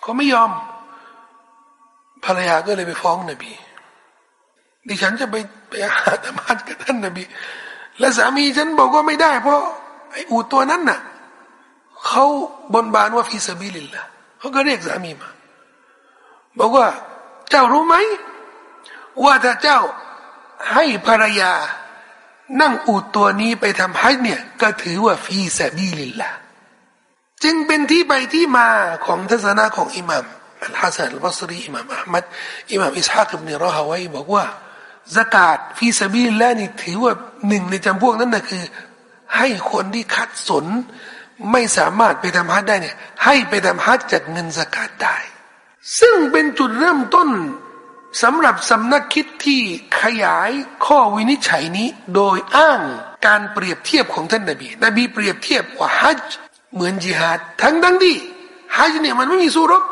เขาไม่ยอม ภรรยาก็เลยไปฟ้องนบีดิฉันจะไปไปทำฮัจญ์กับท่านนบี และสามีฉันบอกว่าไม่ได้ เพราะไอ้อูฐตัวนั้นน่ะเขาบนบานว่า في سبيل الله เขาก็เรียกสามีมา บอกว่าเจ้ารู้ไหม ว่าถ้าเจ้าให้ภรรยา นั่งอูฐตัวนี้ไปทำฮัจญ์เนี่ย ก็ถือว่า في سبيل اللهจึงเป็นที่ไปที่มาของทัศนะของอิหมัมอัลฮัสซันอัลบัสรีอิหมัมอะฮฺมัดอิหมัมอิสฮากอิบนุรอฮาวัยฮฺบอกว่าซะกาต في سبيل الله นี่ถือว่าหนึ่งในจำพวกนั้นนะคือ ให้คนที่ขัดสน ไม่สามารถไปทำฮัจญ์ได้เนี่ยให้ไปทำฮัจญ์จากเงินซะกาตได้ ซึ่งเป็นจุดเริ่มต้น สำหรับสำนักคิดที่ขยายข้อวินิจฉัยนี้โดยอ้างการเปรียบเทียบของท่านนบี นบีเปรียบเทียบว่าฮัจเหมือนจิฮาดทั้งทั้งที่ฮัจเนี่ยมันไม่มีสู้รบ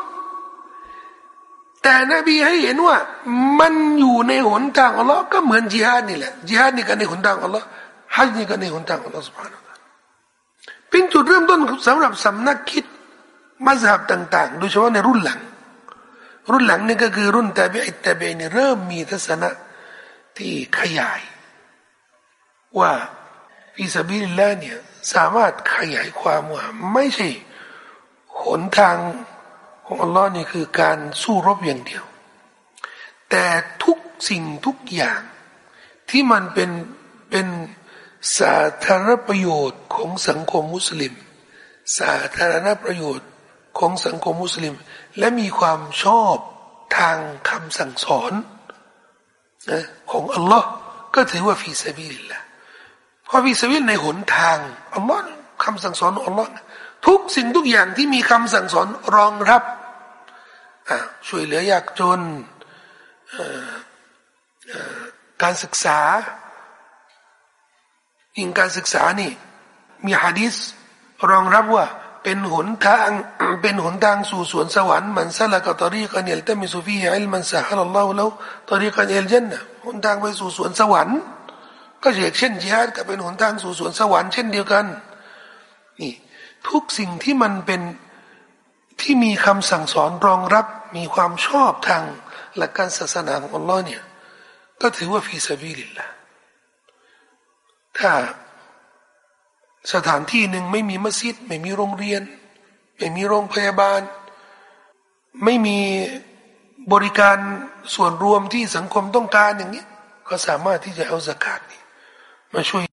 แต่นบีให้เห็นว่า มันอยู่ในหนทางอัลลอฮ์ก็เหมือนจิฮาดนี่แหละจิฮาดนี่ก็ในหนทางอัลลอฮ์ฮัจนี่ก็ในหนทางอัลลอฮ์สุบฮานาเป็นจุดเริ่มต้นสำหรับสำนักคิดมัสยิดต่าง ๆ โดยเฉพาะในรุ่นหลัง รุ่นหลังนี่ก็คือรุ่นแต่เบอิตเบนี่เริ่มมีทัศนะที่ขยาย ว่าฟิสบิลละเนี่ยสามารถขยายความว่าไม่ใช่หนทางของอัลลอฮ์นี่คือการสู้รบอย่างเดียว แต่ทุกสิ่งทุกอย่างที่มันเป็นเป็นสาธารณประโยชน์ของสังคมมุสลิม สาธารณประโยชน์ของสังคมมุสลิม และมีความชอบทางคำสั่งสอนนะของอัลลอฮ์ก็ถือว่า في سبيل الله เพราะ في سبيل ในหนทางอัลลอฮ์คำสั่งสอนของอัลลอฮ์ทุกสิ่งทุกอย่างที่มีคำสั่งสอนรองรับช่วยเหลือยากจนการศึกษายิ่งการศึกษานี่มีฮะดิษรองรับว่า เป็นหนทางเป็นหนทางสู่สวนสวรรค์ من سلك طريقا يلتمس فيه علما سهل الله له طريقا إلى الجنة หนทางไปสู่สวนสวรรค์ก็เช่นจิฮาดก็เป็นหนทางสู่สวนสวรรค์เช่นเดียวกันนี่ทุกสิ่งที่มันเป็นที่มีคำสั่งสอนรองรับมีความชอบทางหลักการศาสนาของอัลลอฮ์เนี่ยก็ถือว่า في سبيل اللهถ้า สถานที่หนึ่งไม่มีมัสยิด ไม่มีโรงเรียน ไม่มีโรงพยาบาล ไม่มีบริการส่วนรวมที่สังคมต้องการอย่างนี้ ก็สามารถที่จะเอาสกาดนี้มาช่วย